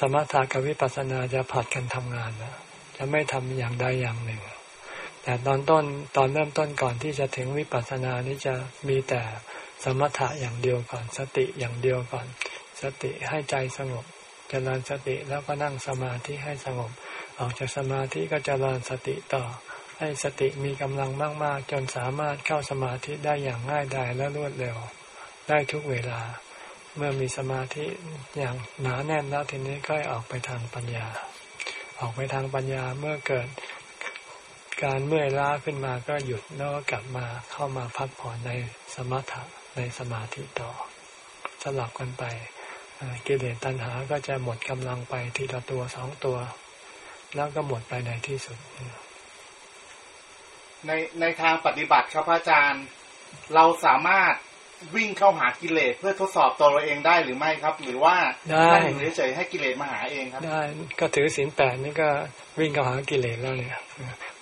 สมถะกับวิปัสสนาจะผัดกันทำงานนะจะไม่ทำอย่างใดอย่างหนึ่ง แต่ตอนต้นตอนเริ่มต้นก่อนที่จะถึงวิปัสสนานี้จะมีแต่สมถะอย่างเดียวก่อน สติอย่างเดียวก่อน สติให้ใจสงบจเจริญสติแล้วก็นั่งสมาธิให้สงบ ออกจากสมาธิก็จเจริญสติต่อ ให้สติมีกำลังมาก ๆ จนสามารถเข้าสมาธิได้อย่างง่ายดายและรวดเร็ว ได้ทุกเวลา เมื่อมีสมาธิอย่างหนาแน่นแล้วทีนี้ก็ออกไปทางปัญญา ออกไปทางปัญญาเมื่อเกิดการเมื่อยล้าขึ้นมาก็หยุดแล้วก็กลับมาเข้ามาพักผ่อนในสมถะในสมาธิต่อสลับกันไปกิเลสตัณหาก็จะหมดกำลังไปทีละตัวสองตัว แล้วก็หมดไปในที่สุด ในในทางปฏิบัติครับพระอาจารย์ เราสามารถวิ่งเข้าหากิเลสเพื่อทดสอบตัวเราเองได้หรือไม่ครับ หรือว่าได้นั่งอยู่เฉยๆให้กิเลสมาหาเองครับ ได้ก็ถือศีลแปดนี่ก็วิ่งเข้าหากิเลสแล้วเนี่ย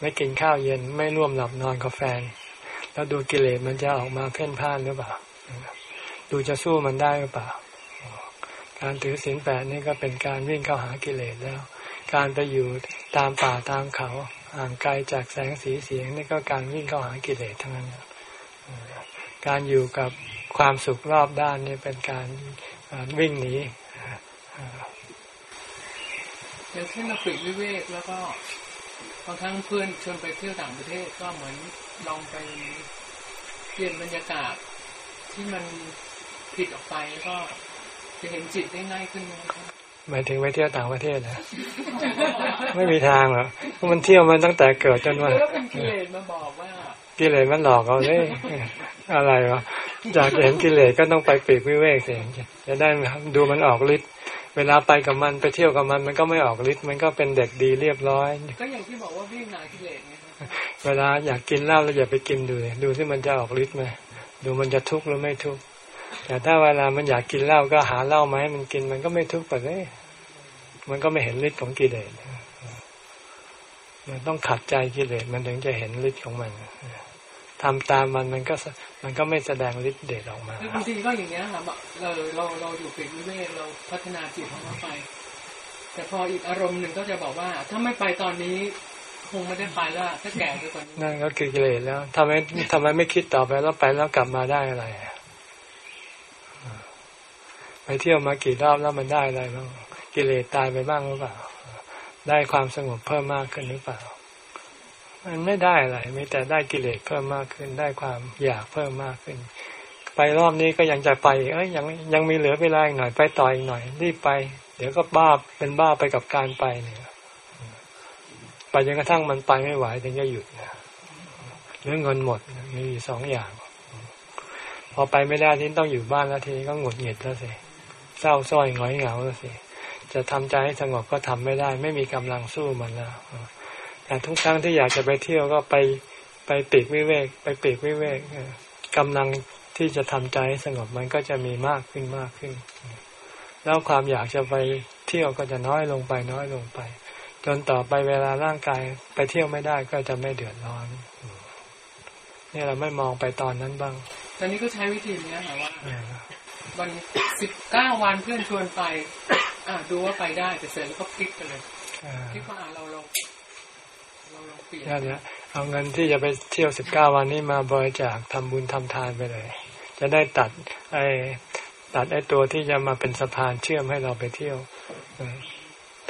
ไม่กินข้าวเย็นไม่ร่วมหลับนอนกับแฟน แล้วดูกิเลสมันจะออกมาเพ่นพ่านหรือเปล่า ดูจะสู้มันได้หรือเปล่า การถือศีลแปดนี่ก็เป็นการวิ่งเข้าหากิเลสแล้ว การไปอยู่ตามป่าตามเขาห่างไกลจากแสงสีเสียงนี่ก็การวิ่งเข้าหากิเลสทั้งนั้น การอยู่กับความสุขรอบด้านนี่เป็นการวิ่งหนีอย่างเช่นเราปลีกวิเวกแล้วก็บางครั้งเพื่อนชวนไปเที่ยวต่างประเทศก็เหมือนลองไปเปลี่ยนบรรยากาศที่มันผิดออกไปก็จะเห็นจิตได้ง่ายขึ้นนะครับ หมายถึงไปเที่ยวต่างประเทศนะไม่มีทางหรอกเพราะมันเที่ยวมาตั้งแต่เกิดจนวันแล้วเป็นกิเลสมาบอกว่ากิเลสมันหลอกเราเลยอะไรวะอยากจะเห็นกิเลสก็ต้องไปปีกวิเวกเสียจะได้ดูมันออกฤทธิ์เวลาไปกับมันไปเที่ยวกับมันมันก็ไม่ออกฤทธิ์มันก็เป็นเด็กดีเรียบร้อย ก็อย่างที่บอกว่าวิ่งหนากิเลสไงครับเวลาอยากกินเหล้าเราอย่าไปกินดูเลยดูที่มันจะออกฤทธิ์ไหมดูมันจะทุกข์หรือไม่ทุกข์ แต่ถ้าเวลามันอยากกินเหล้าก็หาเหล้ามาให้มันกินมันก็ไม่ทุกข์ไปเลยมันก็ไม่เห็นฤทธิ์ของกิเลสมันต้องขัดใจกิเลสมันถึงจะเห็นฤทธิ์ของมันทำตามมันมันก็สมันก็ไม่แสดงฤทธิ์เดชออกมาคือบางทีก็อย่างเงี้ยครับเราเราเราอยู่ปลีกวิเวกเราพัฒนาจิตของเราไป แต่พออีกอารมณ์หนึ่งก็จะบอกว่า ถ้าไม่ไปตอนนี้คงไม่ได้ไปแล้วถ้าแก่ไปกว่านี้นั่นก็คือกิเลสแล้วทำไมทำไมไม่คิดต่อไปแล้วไปแล้วกลับมาได้อะไรอะไป เที่ยวมากี่รอบแล้วมันได้อะไรบ้างกิเลสตายไปบ้างหรือเปล่า ได้ความสงบเพิ่มมากขึ้นหรือเปล่า มันไม่ได้อะไรมีแต่ได้กิเลสเพิ่มมากขึ้น ได้ความอยากเพิ่มมากขึ้น ไปรอบนี้ก็ยังจะไปเอ้ยยังยังมีเหลือเวลาอีกหน่อยไปต่ออีกหน่อยรีบไป เดี๋ยวก็บ้าเป็นบ้าไปกับการไปเนี่ยไปจนกระทั่งมันไปไม่ไหวถึงจะหยุดนะเรื่องเงินหมดมีสองอย่าง พอไปไม่ได้ที่ต้องอยู่บ้านแล้วทีนี้ก็หงุดหงิดแล้วสิ เศร้าส้อยหงอยเหงาแล้วสิ จะทำใจให้สงบก็ทำไม่ได้ ไม่มีกำลังสู้มันแล้วแต่ทุกครั้งที่อยากจะไปเที่ยวก็ไปไปปีกวิเวก ไปปีกวิเวกกำลังที่จะทำใจให้สงบมันก็จะมีมากขึ้นมากขึ้น แล้วความอยากจะไปเที่ยวก็จะน้อยลงไปน้อยลงไป จนต่อไปเวลาร่างกายไปเที่ยวไม่ได้ก็จะไม่เดือดร้อนนี่เราไม่มองไปตอนนั้นบ้างตอนนี้ก็ใช้วิธีนี้ค่ะว่า วันสิบเก้าวันเพื่อนชวนไป อ่าดูว่าไปได้แต่เสร็จแล้วก็พลิกไปเลยพลิกว่าอ่าเราเราเราลองเปลี่ยนนั่นแหละเอาเงินที่จะไปเที่ยวสิบเก้าวันนี้มาบริจาคทำบุญทำทานไปเลย จะได้ตัดไอ้ตัดไอ้ตัวที่จะมาเป็นสะพานเชื่อมให้เราไปเที่ยวเออ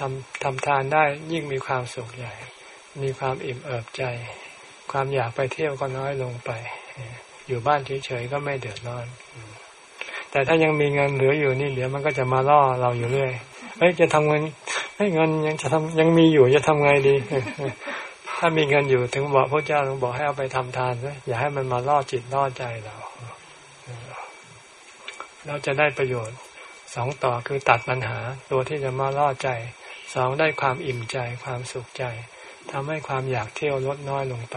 ทำทำทานได้ยิ่งมีความสุขใหญ่ มีความอิ่มเอิบใจ ความอยากไปเที่ยวก็น้อยลงไปเอออยู่บ้านเฉยๆก็ไม่เดือดร้อน แต่ถ้ายังมีเงินเหลืออยู่นี่เดี๋ยวมันก็จะมาล่อเราอยู่เรื่อยเฮ้ยจะทำเงินเฮ้ยเงินยังจะทำยังมีอยู่จะทำไงดี ถ้ามีเงินอยู่ถึงบอกพระเจ้าถึงบอกให้เอาไปทำทานนะอย่าให้มันมาล่อจิตล่อใจเรา เราจะได้ประโยชน์สองต่อคือตัดปัญหา ตัวที่จะมาล่อใจสองได้ความอิ่มใจความสุขใจทำให้ความอยากเที่ยวลดน้อยลงไป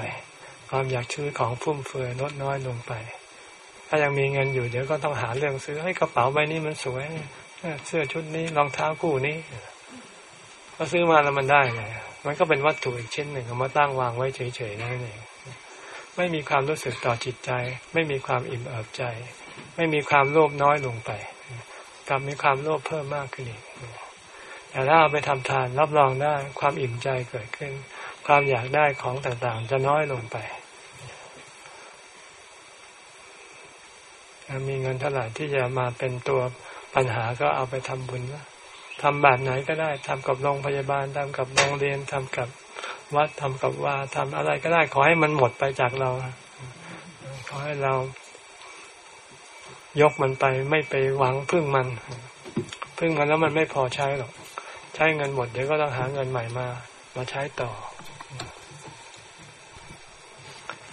ความอยากชื่อของฟุ่มเฟือยลดน้อยลงไป ถ้ายังมีเงินอยู่เดี๋ยวก็ต้องหาเรื่องซื้อให้กระเป๋าใบนี้มันสวยเสื้อชุดนี้รองเท้าคู่นี้ก็ซื้อมาแล้วมันได้ไงมันก็เป็นวัตถุอีกชิ้นหนึ่งเอามาตั้งวางไว้เฉยๆนั่นเองไม่มีความรู้สึกต่อจิตใจ ไม่มีความอิ่มเอิบใจ ไม่มีความโลภน้อยลงไปกลับมีความโลภเพิ่มมากขึ้นอีกแต่ถ้าเอาไปทำทานรับรองได้ความอิ่มใจเกิดขึ้น ความอยากได้ของต่างๆ จะน้อยลงไป มีเงินเท่าไหร่ที่จะมาเป็นตัวปัญหาก็เอาไปทำบุญทำแบบไหนก็ได้ทำกับโรงพยาบาลทำกับโรงเรียนทำกับวัดทำกับว่าทำอะไรก็ได้ ขอให้มันหมดไปจากเราขอให้เรายกมันไปไม่ไปหวังพึ่งมันพึ่งมันแล้วมันไม่พอใช้หรอก ใช้เงินหมดเดี๋ยวก็ต้องหาเงินใหม่มา มาใช้ต่อ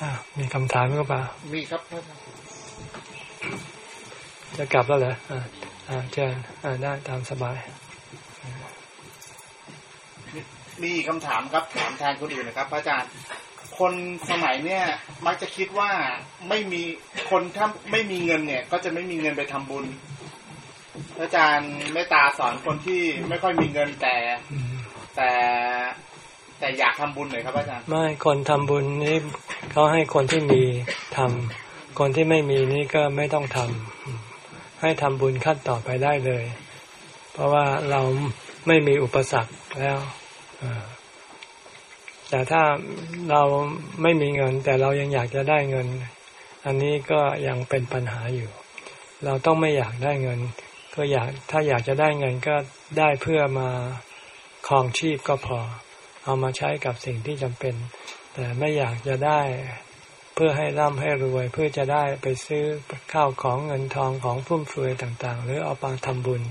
อมีคำถามก็ปล่ามีครับพระอาจารย์ จะกลับแล้วเหรออะอ่าเชิญอ่าได้ตามสบาย มีอีกคำถามครับถามแทนคนอื่นนะครับพระอาจารย์ คนสมัยเนี้ยมักจะคิดว่าไม่มีคนถ้าไม่มีเงินเนี่ย ก็จะไม่มีเงินไปทำบุญพระอาจารย์เมตตาสอนคนที่ไม่ค่อยมีเงินแต่อืมแต่แต่อยากทำบุญหน่อยครับพระอาจารย์ไม่คนทำบุญนี่เขาให้คนที่มีทำ คนที่ไม่มีนี่ก็ไม่ต้องทำให้ทำบุญขั้นต่อไปได้เลย เพราะว่าเราไม่มีอุปสรรคแล้วแต่ถ้าเราไม่มีเงิน แต่เรายังอยากจะได้เงิน อันนี้ก็ยังเป็นปัญหาอยู่ เราต้องไม่อยากได้เงิน ก็อยากถ้าอยากจะได้เงินก็ได้เพื่อมาครองชีพก็พอ เอามาใช้กับสิ่งที่จำเป็น แต่ไม่อยากจะได้ เพื่อให้ร่ำให้รวยเพื่อจะได้ไปซื้อข้าวของเงินทองของฟุ่มเฟือยต่างๆ หรือเอาไปทำบุญ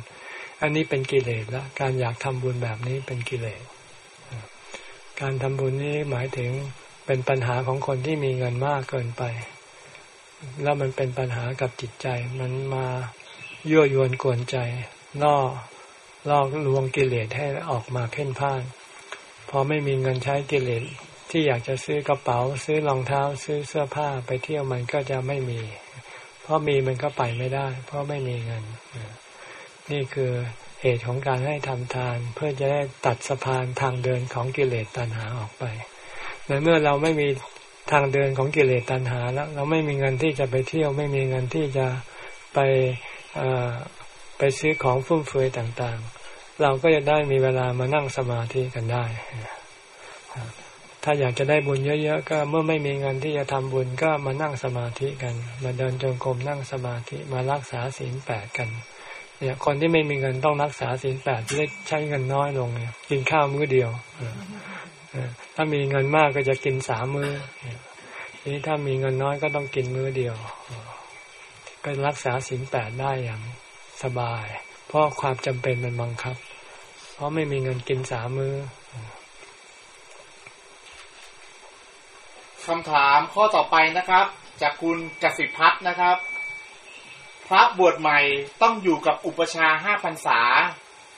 อันนี้เป็นกิเลสละการอยากทำบุญแบบนี้เป็นกิเลส การทำบุญนี้หมายถึงเป็นปัญหาของคนที่มีเงินมากเกินไป แล้วมันเป็นปัญหากับจิตใจ มันมายั่วยวนกวนใจล่อล่อลวงกิเลสให้ออกมาเพ่นพ่าน พอไม่มีเงินใช้กิเลส ที่อยากจะซื้อกระเป๋า ซื้อรองเท้า ซื้อเสื้อผ้าไปเที่ยวมันก็จะไม่มี เพราะมีมันก็ไปไม่ได้ เพราะไม่มีเงิน นี่คือเหตุของการให้ทำทาน เพื่อจะได้ตัดสะพานทางเดินของกิเลสตัณหาออกไปในเมื่อเราไม่มีทางเดินของกิเลสตัณหาแล้ว เราไม่มีเงินที่จะไปเที่ยว ไม่มีเงินที่จะไปไปซื้อของฟุ่มเฟือยต่างๆ เราก็จะได้มีเวลามานั่งสมาธิกันได้ ถ้าอยากจะได้บุญเยอะๆก็เมื่อไม่มีเงินที่จะทำบุญก็มานั่งสมาธิกัน มาเดินจงกรมนั่งสมาธิมารักษาศีลแปดกันเนี่ยคนที่ไม่มีเงินต้องรักษาศีลแปดเล็กใช้เงินน้อยลงเนี่ยกินข้าวมื้อเดียวถ้ามีเงินมากก็จะกินสามมื้อเนี่ยถ้ามีเงินน้อยก็ต้องกินมื้อเดียว ก็รักษาศีลแปดได้อย่างสบาย เพราะความจำเป็นมันบังคับ เพราะไม่มีเงินกินสามมื้อ คำถามข้อต่อไปนะครับ จากคุณกสิพัฒน์นะครับ พระบวชใหม่ต้องอยู่กับอุปชาห้าพรรษา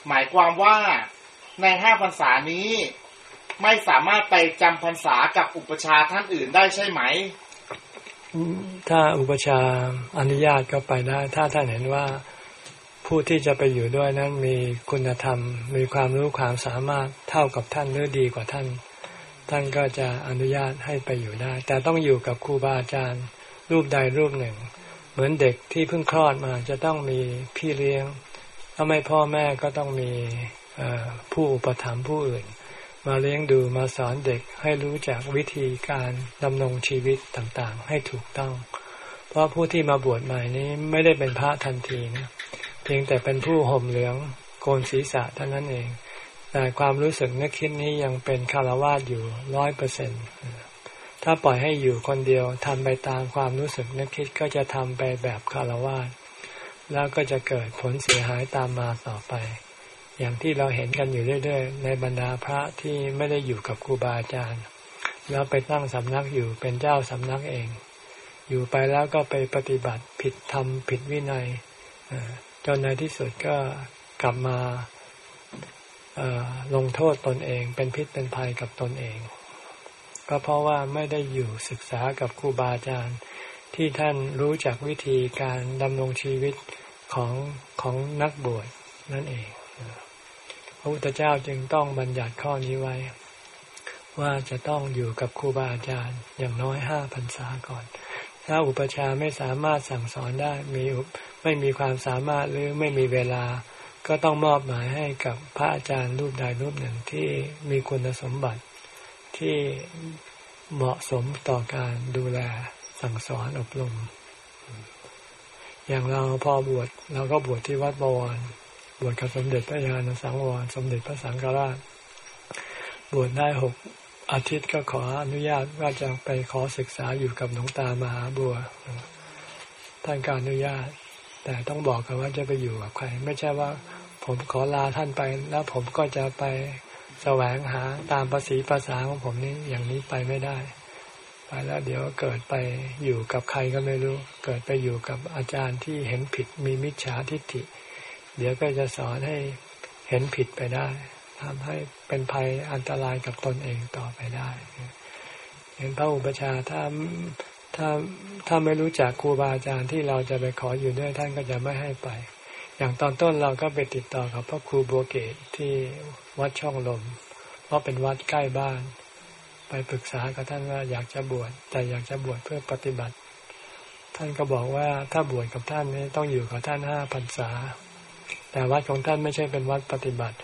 หมายความว่าในห้าพรรษานี้ ไม่สามารถไปจำพรรษากับอุปชาท่านอื่นได้ใช่ไหม ถ้าอุปชาอนุญาตก็ไปได้ ถ้าท่านเห็นว่าผู้ที่จะไปอยู่ด้วยนั้นมีคุณธรรม มีความรู้ความสามารถเท่ากับท่านหรือดีกว่าท่าน ท่านก็จะอนุญาตให้ไปอยู่ได้ แต่ต้องอยู่กับครูบาอาจารย์รูปใดรูปหนึ่ง เหมือนเด็กที่เพิ่งคลอดมาจะต้องมีพี่เลี้ยง ถ้าไม่พ่อแม่ก็ต้องมีผู้อุปถัมภ์ผู้อื่น มาเลี้ยงดูมาสอนเด็กให้รู้จักวิธีการดำรงชีวิตต่างๆ ให้ถูกต้อง เพราะผู้ที่มาบวชใหม่นี้ไม่ได้เป็นพระทันทีนะเพียงแต่เป็นผู้ห่มเหลืองโกนศีรษะเท่านั้นเอง แต่ความรู้สึกนึกคิดนี้ยังเป็นคารวาสอยู่ร้อยเปอร์เซ็นถ้าปล่อยให้อยู่คนเดียวทำไปตามความรู้สึกนึกคิดก็จะทำไปแบบคารวาสแล้วก็จะเกิดผลเสียหายตามมาต่อไป อย่างที่เราเห็นกันอยู่เรื่อยๆ ในบรรดาพระที่ไม่ได้อยู่กับครูบาอาจารย์ แล้วไปตั้งสำนักอยู่เป็นเจ้าสำนักเอง อยู่ไปแล้วก็ไปปฏิบัติผิดธรรมผิดวินัยจนในที่สุดก็กลับมา ลงโทษตนเอง เป็นพิษเป็นภัยกับตนเอง ก็เพราะว่าไม่ได้อยู่ศึกษากับครูบาอาจารย์ ที่ท่านรู้จักวิธีการดำรงชีวิตของของนักบวชนั่นเองพระพุทธเจ้าจึงต้องบัญญัติข้อนี้ไว้ ว่าจะต้องอยู่กับครูบาอาจารย์อย่างน้อยห้าพรรษาก่อน ถ้าอุปชาไม่สามารถสั่งสอนได้มีไม่มีความสามารถหรือไม่มีเวลา ก็ต้องมอบหมายให้กับพระอาจารย์รูปใดรูปหนึ่งที่มีคุณสมบัติที่เหมาะสมต่อการดูแลสั่งสอนอบรม อย่างเราพอบวชเราก็บวชที่วัดบวรบวชกับสมเด็จพระญาณสังวรสมเด็จพระสังฆราช บวชได้หกอาทิตย์ก็ขออนุญาตว่าจะไปขอศึกษาอยู่กับหลวงตามหาบัวท่านการอนุญาต แต่ต้องบอกกันว่าจะไปอยู่กับใคร ไม่ใช่ว่า ผมขอลาท่านไปแล้วผมก็จะไปแสวงหาตามภาษีภาษาของผมนี้อย่างนี้ไปไม่ได้ ไปแล้วเดี๋ยวเกิดไปอยู่กับใครก็ไม่รู้ เกิดไปอยู่กับอาจารย์ที่เห็นผิดมีมิจฉาทิฏฐิ เดี๋ยวก็จะสอนให้เห็นผิดไปได้ทำให้เป็นภัยอันตรายกับตนเองต่อไปได้ เห็นพระอุปชาถ้า ถ้าถ้าไม่รู้จักครูบาอาจารย์ที่เราจะไปขออยู่ด้วยท่านก็จะไม่ให้ไป อย่างตอนต้นเราก็ไปติดต่อกับพระครูบัวเกตที่วัดช่องลม เพราะเป็นวัดใกล้บ้าน ไปปรึกษากับท่านว่าอยากจะบวชแต่อยากจะบวชเพื่อปฏิบัติ ท่านก็บอกว่าถ้าบวชกับท่านนี้ต้องอยู่กับท่านห้าพรรษา แต่วัดของท่านไม่ใช่เป็นวัดปฏิบัติ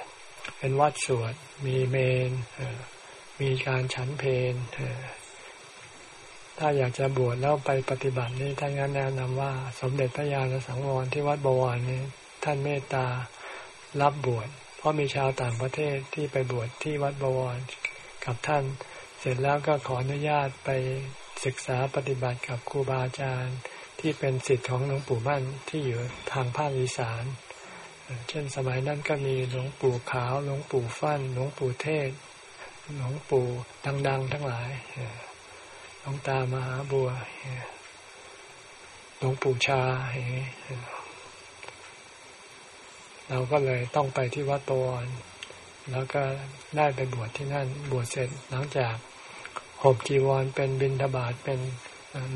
เป็นวัดสวดมีเมนมีการฉันเพล ถ้าอยากจะบวชแล้วไปปฏิบัตินี่ท่านแนะนำว่า สมเด็จพระญาณสังวรที่วัดบวรนี่ท่านเมตตารับบวช เพราะมีชาวต่างประเทศที่ไปบวชที่วัดบวรกับท่าน เสร็จแล้วก็ขออนุญาตไปศึกษาปฏิบัติกับครูบาอาจารย์ ที่เป็นสิทธิ์ของหลวงปู่มั่นที่อยู่ทางภาคอีสาน เช่นสมัยนั้นก็มีหลวงปู่ขาว หลวงปู่ฟั่น หลวงปู่เทศ หลวงปู่ดัง ๆ ทั้งหลาย ลวงตามหาบัวหลวงปู่ชาเราก็เลยต้องไปที่วัดตวนแล้วก็ได้ไปบวชที่นั่น บวชเสร็จหลังจากห่มจีวรเป็นบินทบาทเป็น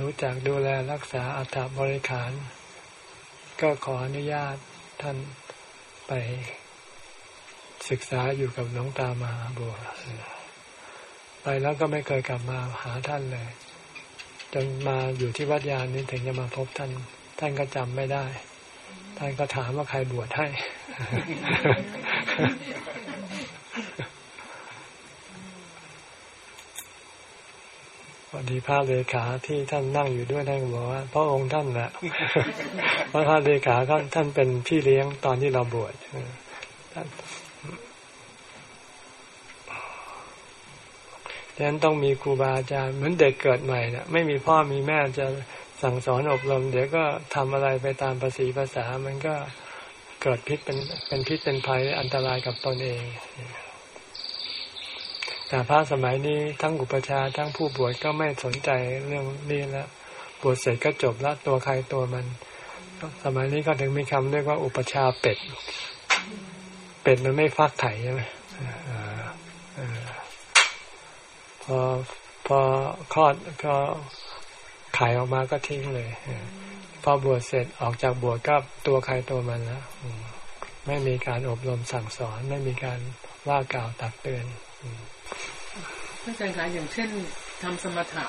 รู้จักดูแลรักษาอัฐบริขาร ก็ขออนุญาตท่านไปศึกษาอยู่กับหลวงตามหาบัว ไปแล้วก็ไม่เคยกลับมาหาท่านเลย จนมาอยู่ที่วัดยานนี้ถึงจะมาพบท่าน ท่านก็จำไม่ได้ ท่านก็ถามว่าใครบวชให้พอดีพระเลขาที่ท่านนั่งอยู่ด้วยท่านบอกว่าพระองค์ท่านแหละพระพระเลขาท่านเป็นพี่เลี้ยงตอนที่เราบวช ดังนั้นต้องมีครูบาอาจารย์เหมือนเด็กเกิดใหม่เนะ่ะไม่มีพ่อมีแม่จะสั่งสอนอบรม เดี๋ยวก็ทำอะไรไปตามภาษีภาษามันก็เกิดพิษเป็นเป็นพิษเป็นภัยอันตรายกับตนเอง แต่พระสมัยนี้ทั้งอุปชาทั้งผู้บวชก็ไม่สนใจเรื่องนี้แล้วบวชเสร็จก็จบแล้วตัวใครตัวมัน สมัยนี้ก็ถึงมีคำเรียกว่าอุปชาเป็ด เป็ดมันไม่ฟักไข่ใช่ไหม พอพอคลอดก็ไข่ออกมาก็ทิ้งเลยพอบวชเสร็จออกจากบวชก็ตัวใครตัวมันแล้วไม่มีการอบรมสั่งสอน ไม่มีการว่ากล่าวตักเตือนท่านอาจารย์คะอย่างเช่นทำสมถะ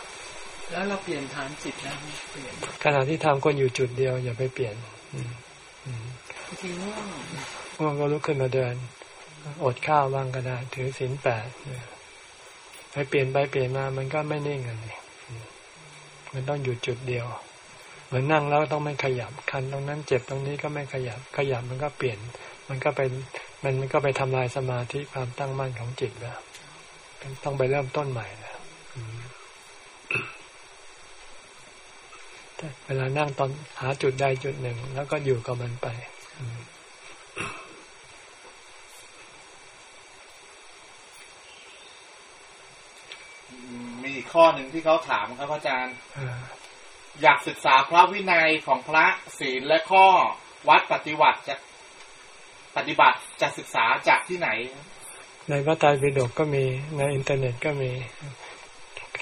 แล้วเราเปลี่ยนฐานจิตแล้วเปลี่ยนขณะที่ทำก็อยู่จุดเดียวอย่าไปเปลี่ยนจริงว่าว่างก็ลุกขึ้นมาเดิน อดข้าวบ้างก็ได้ ถือศีลแปด ไปเปลี่ยนไปเปลี่ยนมามันก็ไม่นิ่งกันเลยมันต้องอยู่จุดเดียว เหมือนนั่งแล้วต้องไม่ขยับคันตรงนั้นเจ็บตรงนี้ก็ไม่ขยับ ขยับมันก็เปลี่ยน มันก็เป็นมันก็ไปทำลายสมาธิความตั้งมั่นของจิตแล้วต้องไปเริ่มต้นใหม่นะเวลานั่งตอนหาจุดใดจุดหนึ่ง แล้วก็อยู่กับมันไป มีข้อหนึ่งที่เขาถามครับอาจารย์อยากศึกษาพระวินัยของพระศีลและข้อวัดปฏิวัติจะปฏิบัติจะศึกษาจากที่ไหน ในพระไตรปิฎกก็มีในอินเทอร์เน็ตก็มี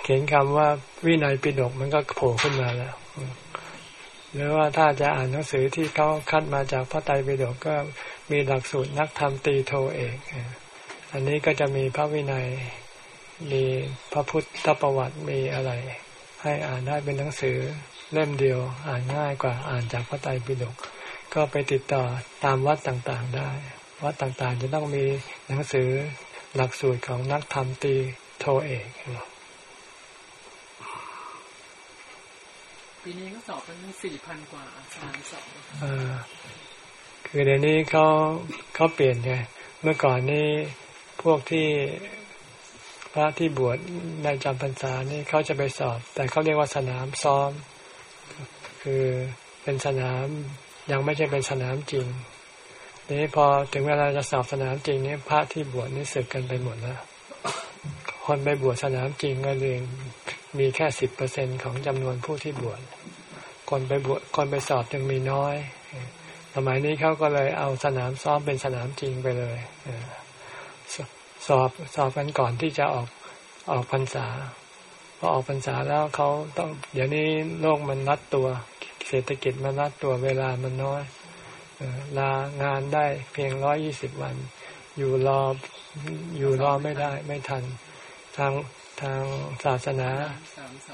เขียนคำว่าวินัยปิฎกมันก็โผล่ขึ้นมาแล้ว หรือว่าถ้าจะอ่านหนังสือที่เขาคัดมาจากพระไตรปิฎกก็มีหลักสูตรนักธรรมตีโทเอก อันนี้ก็จะมีพระวินัย มีพระพุทธประวัติมีอะไร ให้อ่านได้เป็นหนังสือเล่มเดียวอ่านง่ายกว่าอ่านจากพระไตรปิฎกก็ไปติดต่อตามวัดต่างๆได้ วัดต่างๆจะต้องมีหนังสือหลักสูตรของนักธรรมตีโทเอกปีนี้ก็สอบเป็นสี่พันกว่าสามสองคือเดี๋ยวนี้เขาเขาเปลี่ยนไงเมื่อก่อนนี้พวกที่ พระที่บวชในจำพรรษานี่เขาจะไปสอบ แต่เขาเรียกว่าสนามซ้อม คือเป็นสนามยังไม่ใช่เป็นสนามจริงนี้พอถึงเวลาจะสอบสนามจริงนี่พระที่บวชนี่สึกกันไปหมดแล้วคนไปบวชสนามจริงก็เลยมีแค่สิบเปอร์เซ็นของจำนวนผู้ที่บวชคนไปบวชคนไปสอบจึงมีน้อยสมัยนี้เขาก็เลยเอาสนามซ้อมเป็นสนามจริงไปเลย สอบสอบกันก่อนที่จะออกออกพรรษาพอออกพรรษาแล้วเขาต้อง เดี๋ยวนี้โลกมันรัดตัว เศรษฐกิจมันรัดตัวเวลามันน้อยลางานได้เพียงร้อยยี่สิบวัน อยู่รออยู่รอไม่ได้ ไม่ทัน ทางทางศาสนา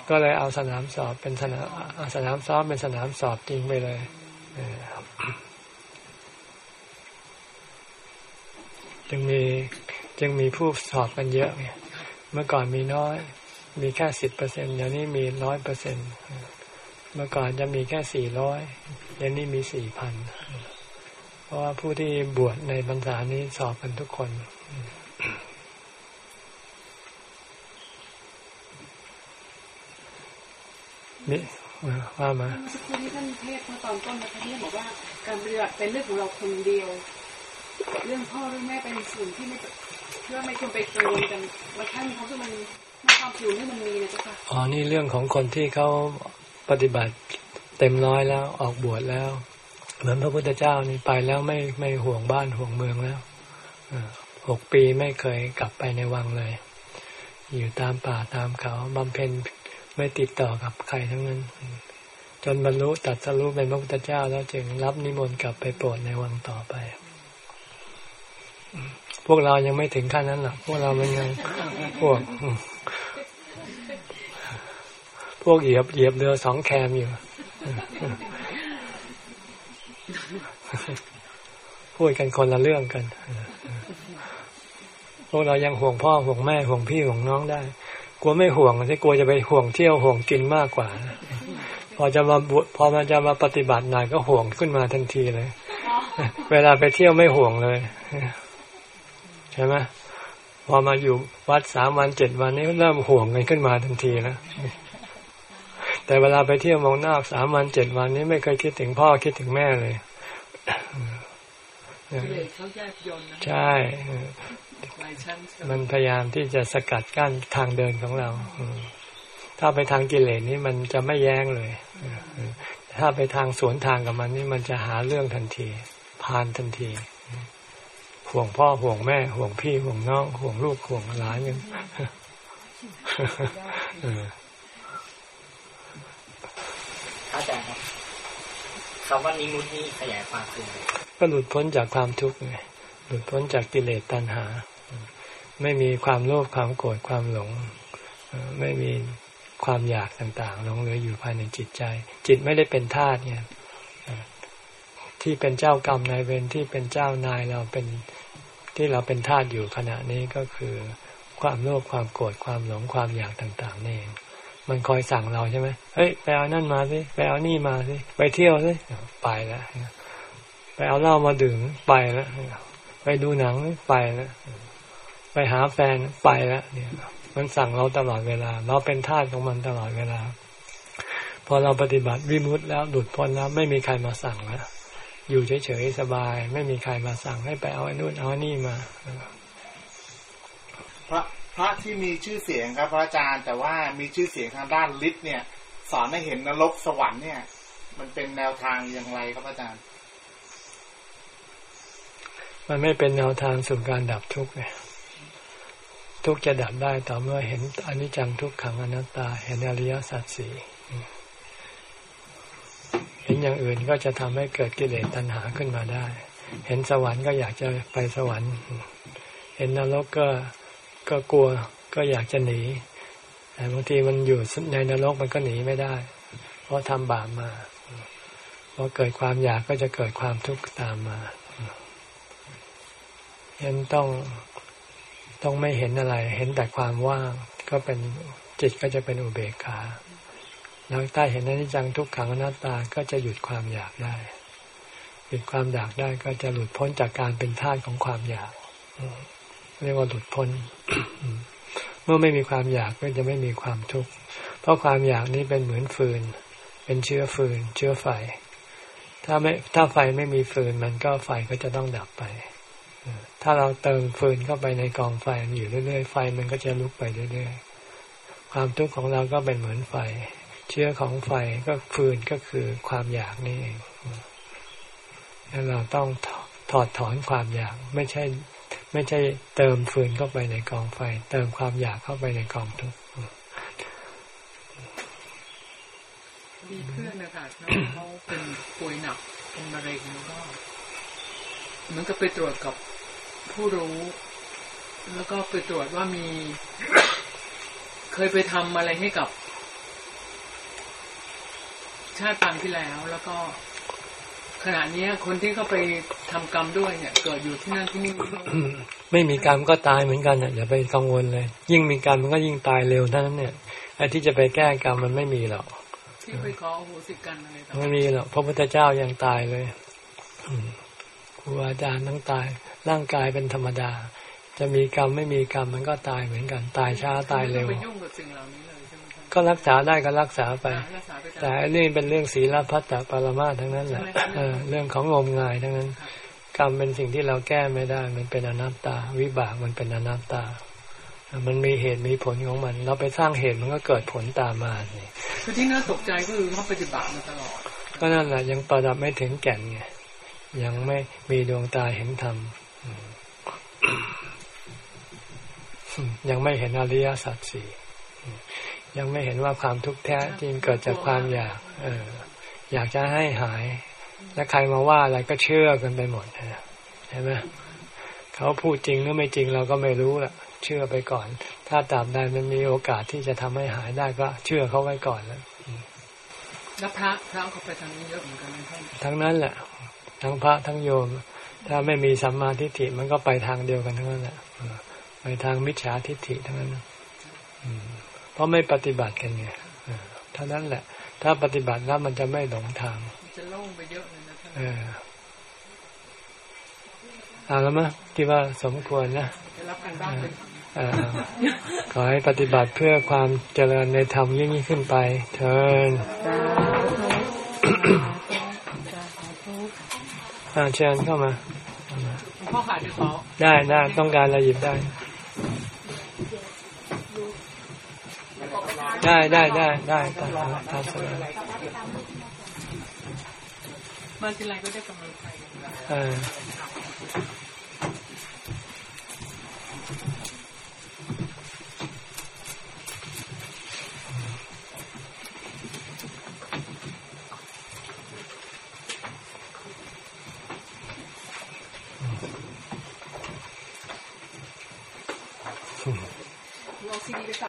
ก็เลยเอาสนามสอบเป็นสนามสนามซ้อมเป็นสนามสอบจริงไปเลยจึงมี จึงมีผู้สอบกันเยอะไงเมื่อก่อนมีน้อย มีแค่สิบเปอร์เซ็นต์เดี๋ยวนี้มีร้อยเปอร์เซ็นต์เมื่อก่อนจะมีแค่สี่ร้อยเดี๋ยวนี้มีสี่พันเพราะว่าผู้ที่บวชในบรรษานี้สอบกันทุกคนนี่ว่ามาสักครู่ที่ท่านเทศเมื่อตอนต้นนะคะที่บอกว่าการปฏิบัติเป็นเรื่องของเราคนเดียว เรื่องพ่อเรื่องแม่เป็นสิ่งที่ไม่ เพื่อไม่ควรไปกังวลกันว่าท่านเขาจะมันความผิวนี่มันมีนะจ๊ะค่ะอ๋อนี่เรื่องของคนที่เขาปฏิบัติเต็มร้อยแล้วออกบวชแล้ว เหมือนพระพุทธเจ้านี่ไปแล้วไม่ไม่ห่วงบ้านห่วงเมืองแล้วหกปีไม่เคยกลับไปในวังเลย อยู่ตามป่าตามเขาบำเพ็ญไม่ติดต่อกับใครทั้งนั้น จนบรรลุตัดสรู้เป็นพระพุทธเจ้าแล้วจึงรับนิมนต์กลับไปโปรดในวังต่อไป พวกเรายังไม่ถึงขั้นนั้นหรอกพวกเรามันยังพวก พวกเหยียบเหยียบเรือสองแคมอยู่พูดกันคนละเรื่องกันพวกเรายังห่วงพ่อห่วงแม่ห่วงพี่ห่วงน้องได้กลัวไม่ห่วงที่กลัวจะไปห่วงเที่ยวห่วงกินมากกว่า พอจะมาบวพอมันจะมาปฏิบัติหน่อยก็ห่วงขึ้นมาทันทีเลย เวลาไปเที่ยวไม่ห่วงเลย ใช่ไหมพอมาอยู่วัดสามวันเจ็ดวันนี้เริ่มห่วงกันขึ้นมาทันทีแล้วแต่เวลาไปเที่ยวมองนอกสามวันเจ็ดวันนี้ไม่เคยคิดถึงพ่อคิดถึงแม่เลยใช่มันพยายามที่จะสกัดกั้นทางเดินของเราถ้าไปทางกิเลสนี้มันจะไม่แย้งเลยถ้าไปทางสวนทางกับมันนี่มันจะหาเรื่องทันที พานทันที ห่วงพ่อห่วงแม่ ห่วงพี่ห่วงน้องห่วงลูกห่วงหลานกันอาจารย์ครับคำว่านิมุตนี่ขยายความคือก็หลุดพ้นจากความทุกข์ไงหลุดพ้นจากกิเลสตัณหา ไม่มีความโลภความโกรธความหลง ไม่มีความอยากต่างๆหลงเหลืออยู่ภายในจิตใจ จิตไม่ได้เป็นทาสเนี่ย ที่เป็นเจ้ากรรมนายเวรที่เป็นเจ้านายเราเป็นที่เราเป็นทาสอยู่ขณะนี้ก็คือ ความโลภความโกรธความหลงความอยากต่างๆนี่มันคอยสั่งเราใช่ไหมเฮ้ยไปเอานั่นมาสิไปเอานี่มาสิไปเที่ยวสิไปแล้วไปเอาเหล้ามาดื่มไปแล้วไปดูหนังไปแล้วไปหาแฟนไปแล้วเนี่ยมันสั่งเราตลอดเวลา เราเป็นทาสของมันตลอดเวลา พอเราปฏิบัติวิมุตต์แล้วหลุดพ้นแล้วไม่มีใครมาสั่งแล้ว อยู่เฉยๆสบาย ไม่มีใครมาสั่งให้ไปเอาไอ้นู่นเอาไอ้นี่มาพระพระที่มีชื่อเสียงครับพระอาจารย์ แต่ว่ามีชื่อเสียงทางด้านฤทธิ์เนี่ย สอนให้เห็นนรกสวรรค์เนี่ย มันเป็นแนวทางอย่างไรครับอาจารย์ มันไม่เป็นแนวทางสู่การดับทุกข์เลยทุกข์จะดับได้ต่อเมื่อเห็นอนิจจังทุกขังอนัตตา เห็นอริยสัจสี่ เห็นอย่างอื่นก็จะทำให้เกิดกิเลสตัณหาขึ้นมาได้ เห็นสวรรค์ก็อยากจะไปสวรรค์ เห็นนรกก็ก็กลัวก็อยากจะหนีแต่บางทีมันอยู่ในนรกมันก็หนีไม่ได้ เพราะทำบาปมาพอเกิดความอยากก็จะเกิดความทุกข์ตามมายันต้องต้องไม่เห็นอะไร เห็นแต่ความว่างก็เป็นจิตก็จะเป็นอุเบกขา แล้วใต้เห็นอนิจจังทุกขังอนัตตาก็จะหยุดความอยากได้ หยุดความอยากได้ก็จะหลุดพ้นจากการเป็นทาสของความอยากเรียกว่าหลุดพ้น เมื่อไม่มีความอยากก็จะไม่มีความทุกข์เพราะความอยากนี้เป็นเหมือนฟืน เป็นเชื้อฟืน เชื้อไฟ ถ้าไม่ถ้าไฟไม่มีฟืนมันก็ไฟก็จะต้องดับไปถ้าเราเติมฟืนเข้าไปในกองไฟมันอยู่เรื่อยๆไฟมันก็จะลุกไปเรื่อยๆความทุกข์ของเราก็เป็นเหมือนไฟ เชื้อของไฟก็ฟืนก็คือความอยากนี่เองแล้วเราต้องถอดถอนความอยาก ไม่ใช่ ไม่ใช่เติมฟืนเข้าไปในกองไฟ เติมความอยากเข้าไปในกองทุกข์มีเพื่อนนะคะน้องเขาเป็นป่วยหนักเป็นมะเร็งแล้วก็เหมือนกับไปตรวจกับผู้รู้ แล้วก็ไปตรวจว่ามี เคยไปทำอะไรให้กับ ชาติปางที่แล้ว แล้วก็ขณะนี้คนที่เขาไปทำกรรมด้วยเนี่ยเกิดอยู่ที่นั่นที่นี่ไม่มีกรรมก็ตายเหมือนกันน่ะอย่าไปกังวลเลย ยิ่งมีกรรมมันก็ยิ่งตายเร็วเท่านั้นเนี่ยไอ้ที่จะไปแก้กรรมมันไม่มีหรอกที่ไปขอโอโหสิกันอะไรต่างไม่มีหรอกพระพุทธเจ้ายังตายเลยอืมครูอาจารย์ต้องตาย ร่างกายเป็นธรรมดา จะมีกรรมไม่มีกรรมมันก็ตายเหมือนกัน ตายช้าตายเร็วไม่ต้องไปยุ่งกับสิ่งเหล่านี้ ก็รักษาได้ก็รักษาไปรักษาไปตามแต่อันนี้เป็นเรื่องศีลพัตตปรมาทั้งนั้นแหละเออเรื่องของงมงายทั้งนั้น กรรมเป็นสิ่งที่เราแก้ไม่ได้ มันเป็นอนัตตา วิบากมันเป็นอนัตตา มันมีเหตุมีผลของมัน เราไปสร้างเหตุมันก็เกิดผลตามมาสิคือที่น่าตกใจก็คือเขาปฏิบัติมาตลอด ก็นั่นแหละยังประดับไม่ถึงแก่นไงยังไม่มีดวงตาเห็นธรรมอืมยังไม่เห็นอริยสัจสี่อืม ยังไม่เห็นว่าความทุกข์แท้จริงเกิดจากความอยาก เออ อยากจะให้หาย แล้วใครมาว่าอะไรก็เชื่อกันไปหมดนะเห็นไหมเขาพูดจริงหรือไม่จริงเราก็ไม่รู้ละเชื่อไปก่อน ถ้าตราบใดมันมีโอกาสที่จะทำให้หายได้ก็เชื่อเขาไว้ก่อนแล้วแล้วพระพระเขาไปทางนี้เยอะเหมือนกันนะท่านทั้งนั้นแหละ ทั้งพระทั้งโยม ถ้าไม่มีสัมมาทิฏฐิมันก็ไปทางเดียวกันทั้งนั้นแหละเออไปทางมิจฉาทิฏฐิทั้งนั้นอืม เพราะไม่ปฏิบัติกันไงเออเท่านั้นแหละ ถ้าปฏิบัติแล้วมันจะไม่หลงทางมันจะโล่งไปเยอะเลยนะท่านเออเอาแล้วมั้ยคิดว่าสมควรนะจะรับการบ้านเป็นเออขอให้ปฏิบัติเพื่อความเจริญในธรรมยิ่งยิ่งขึ้นไป เทินอ่าเชิญเข้ามาหลวงพ่อขาดที่ขอได้ได้ต้องการอะไรหยิบได้ ได้ได้ได้ได้ตามตามสบายมาทีไรก็ได้กำลังใจเออ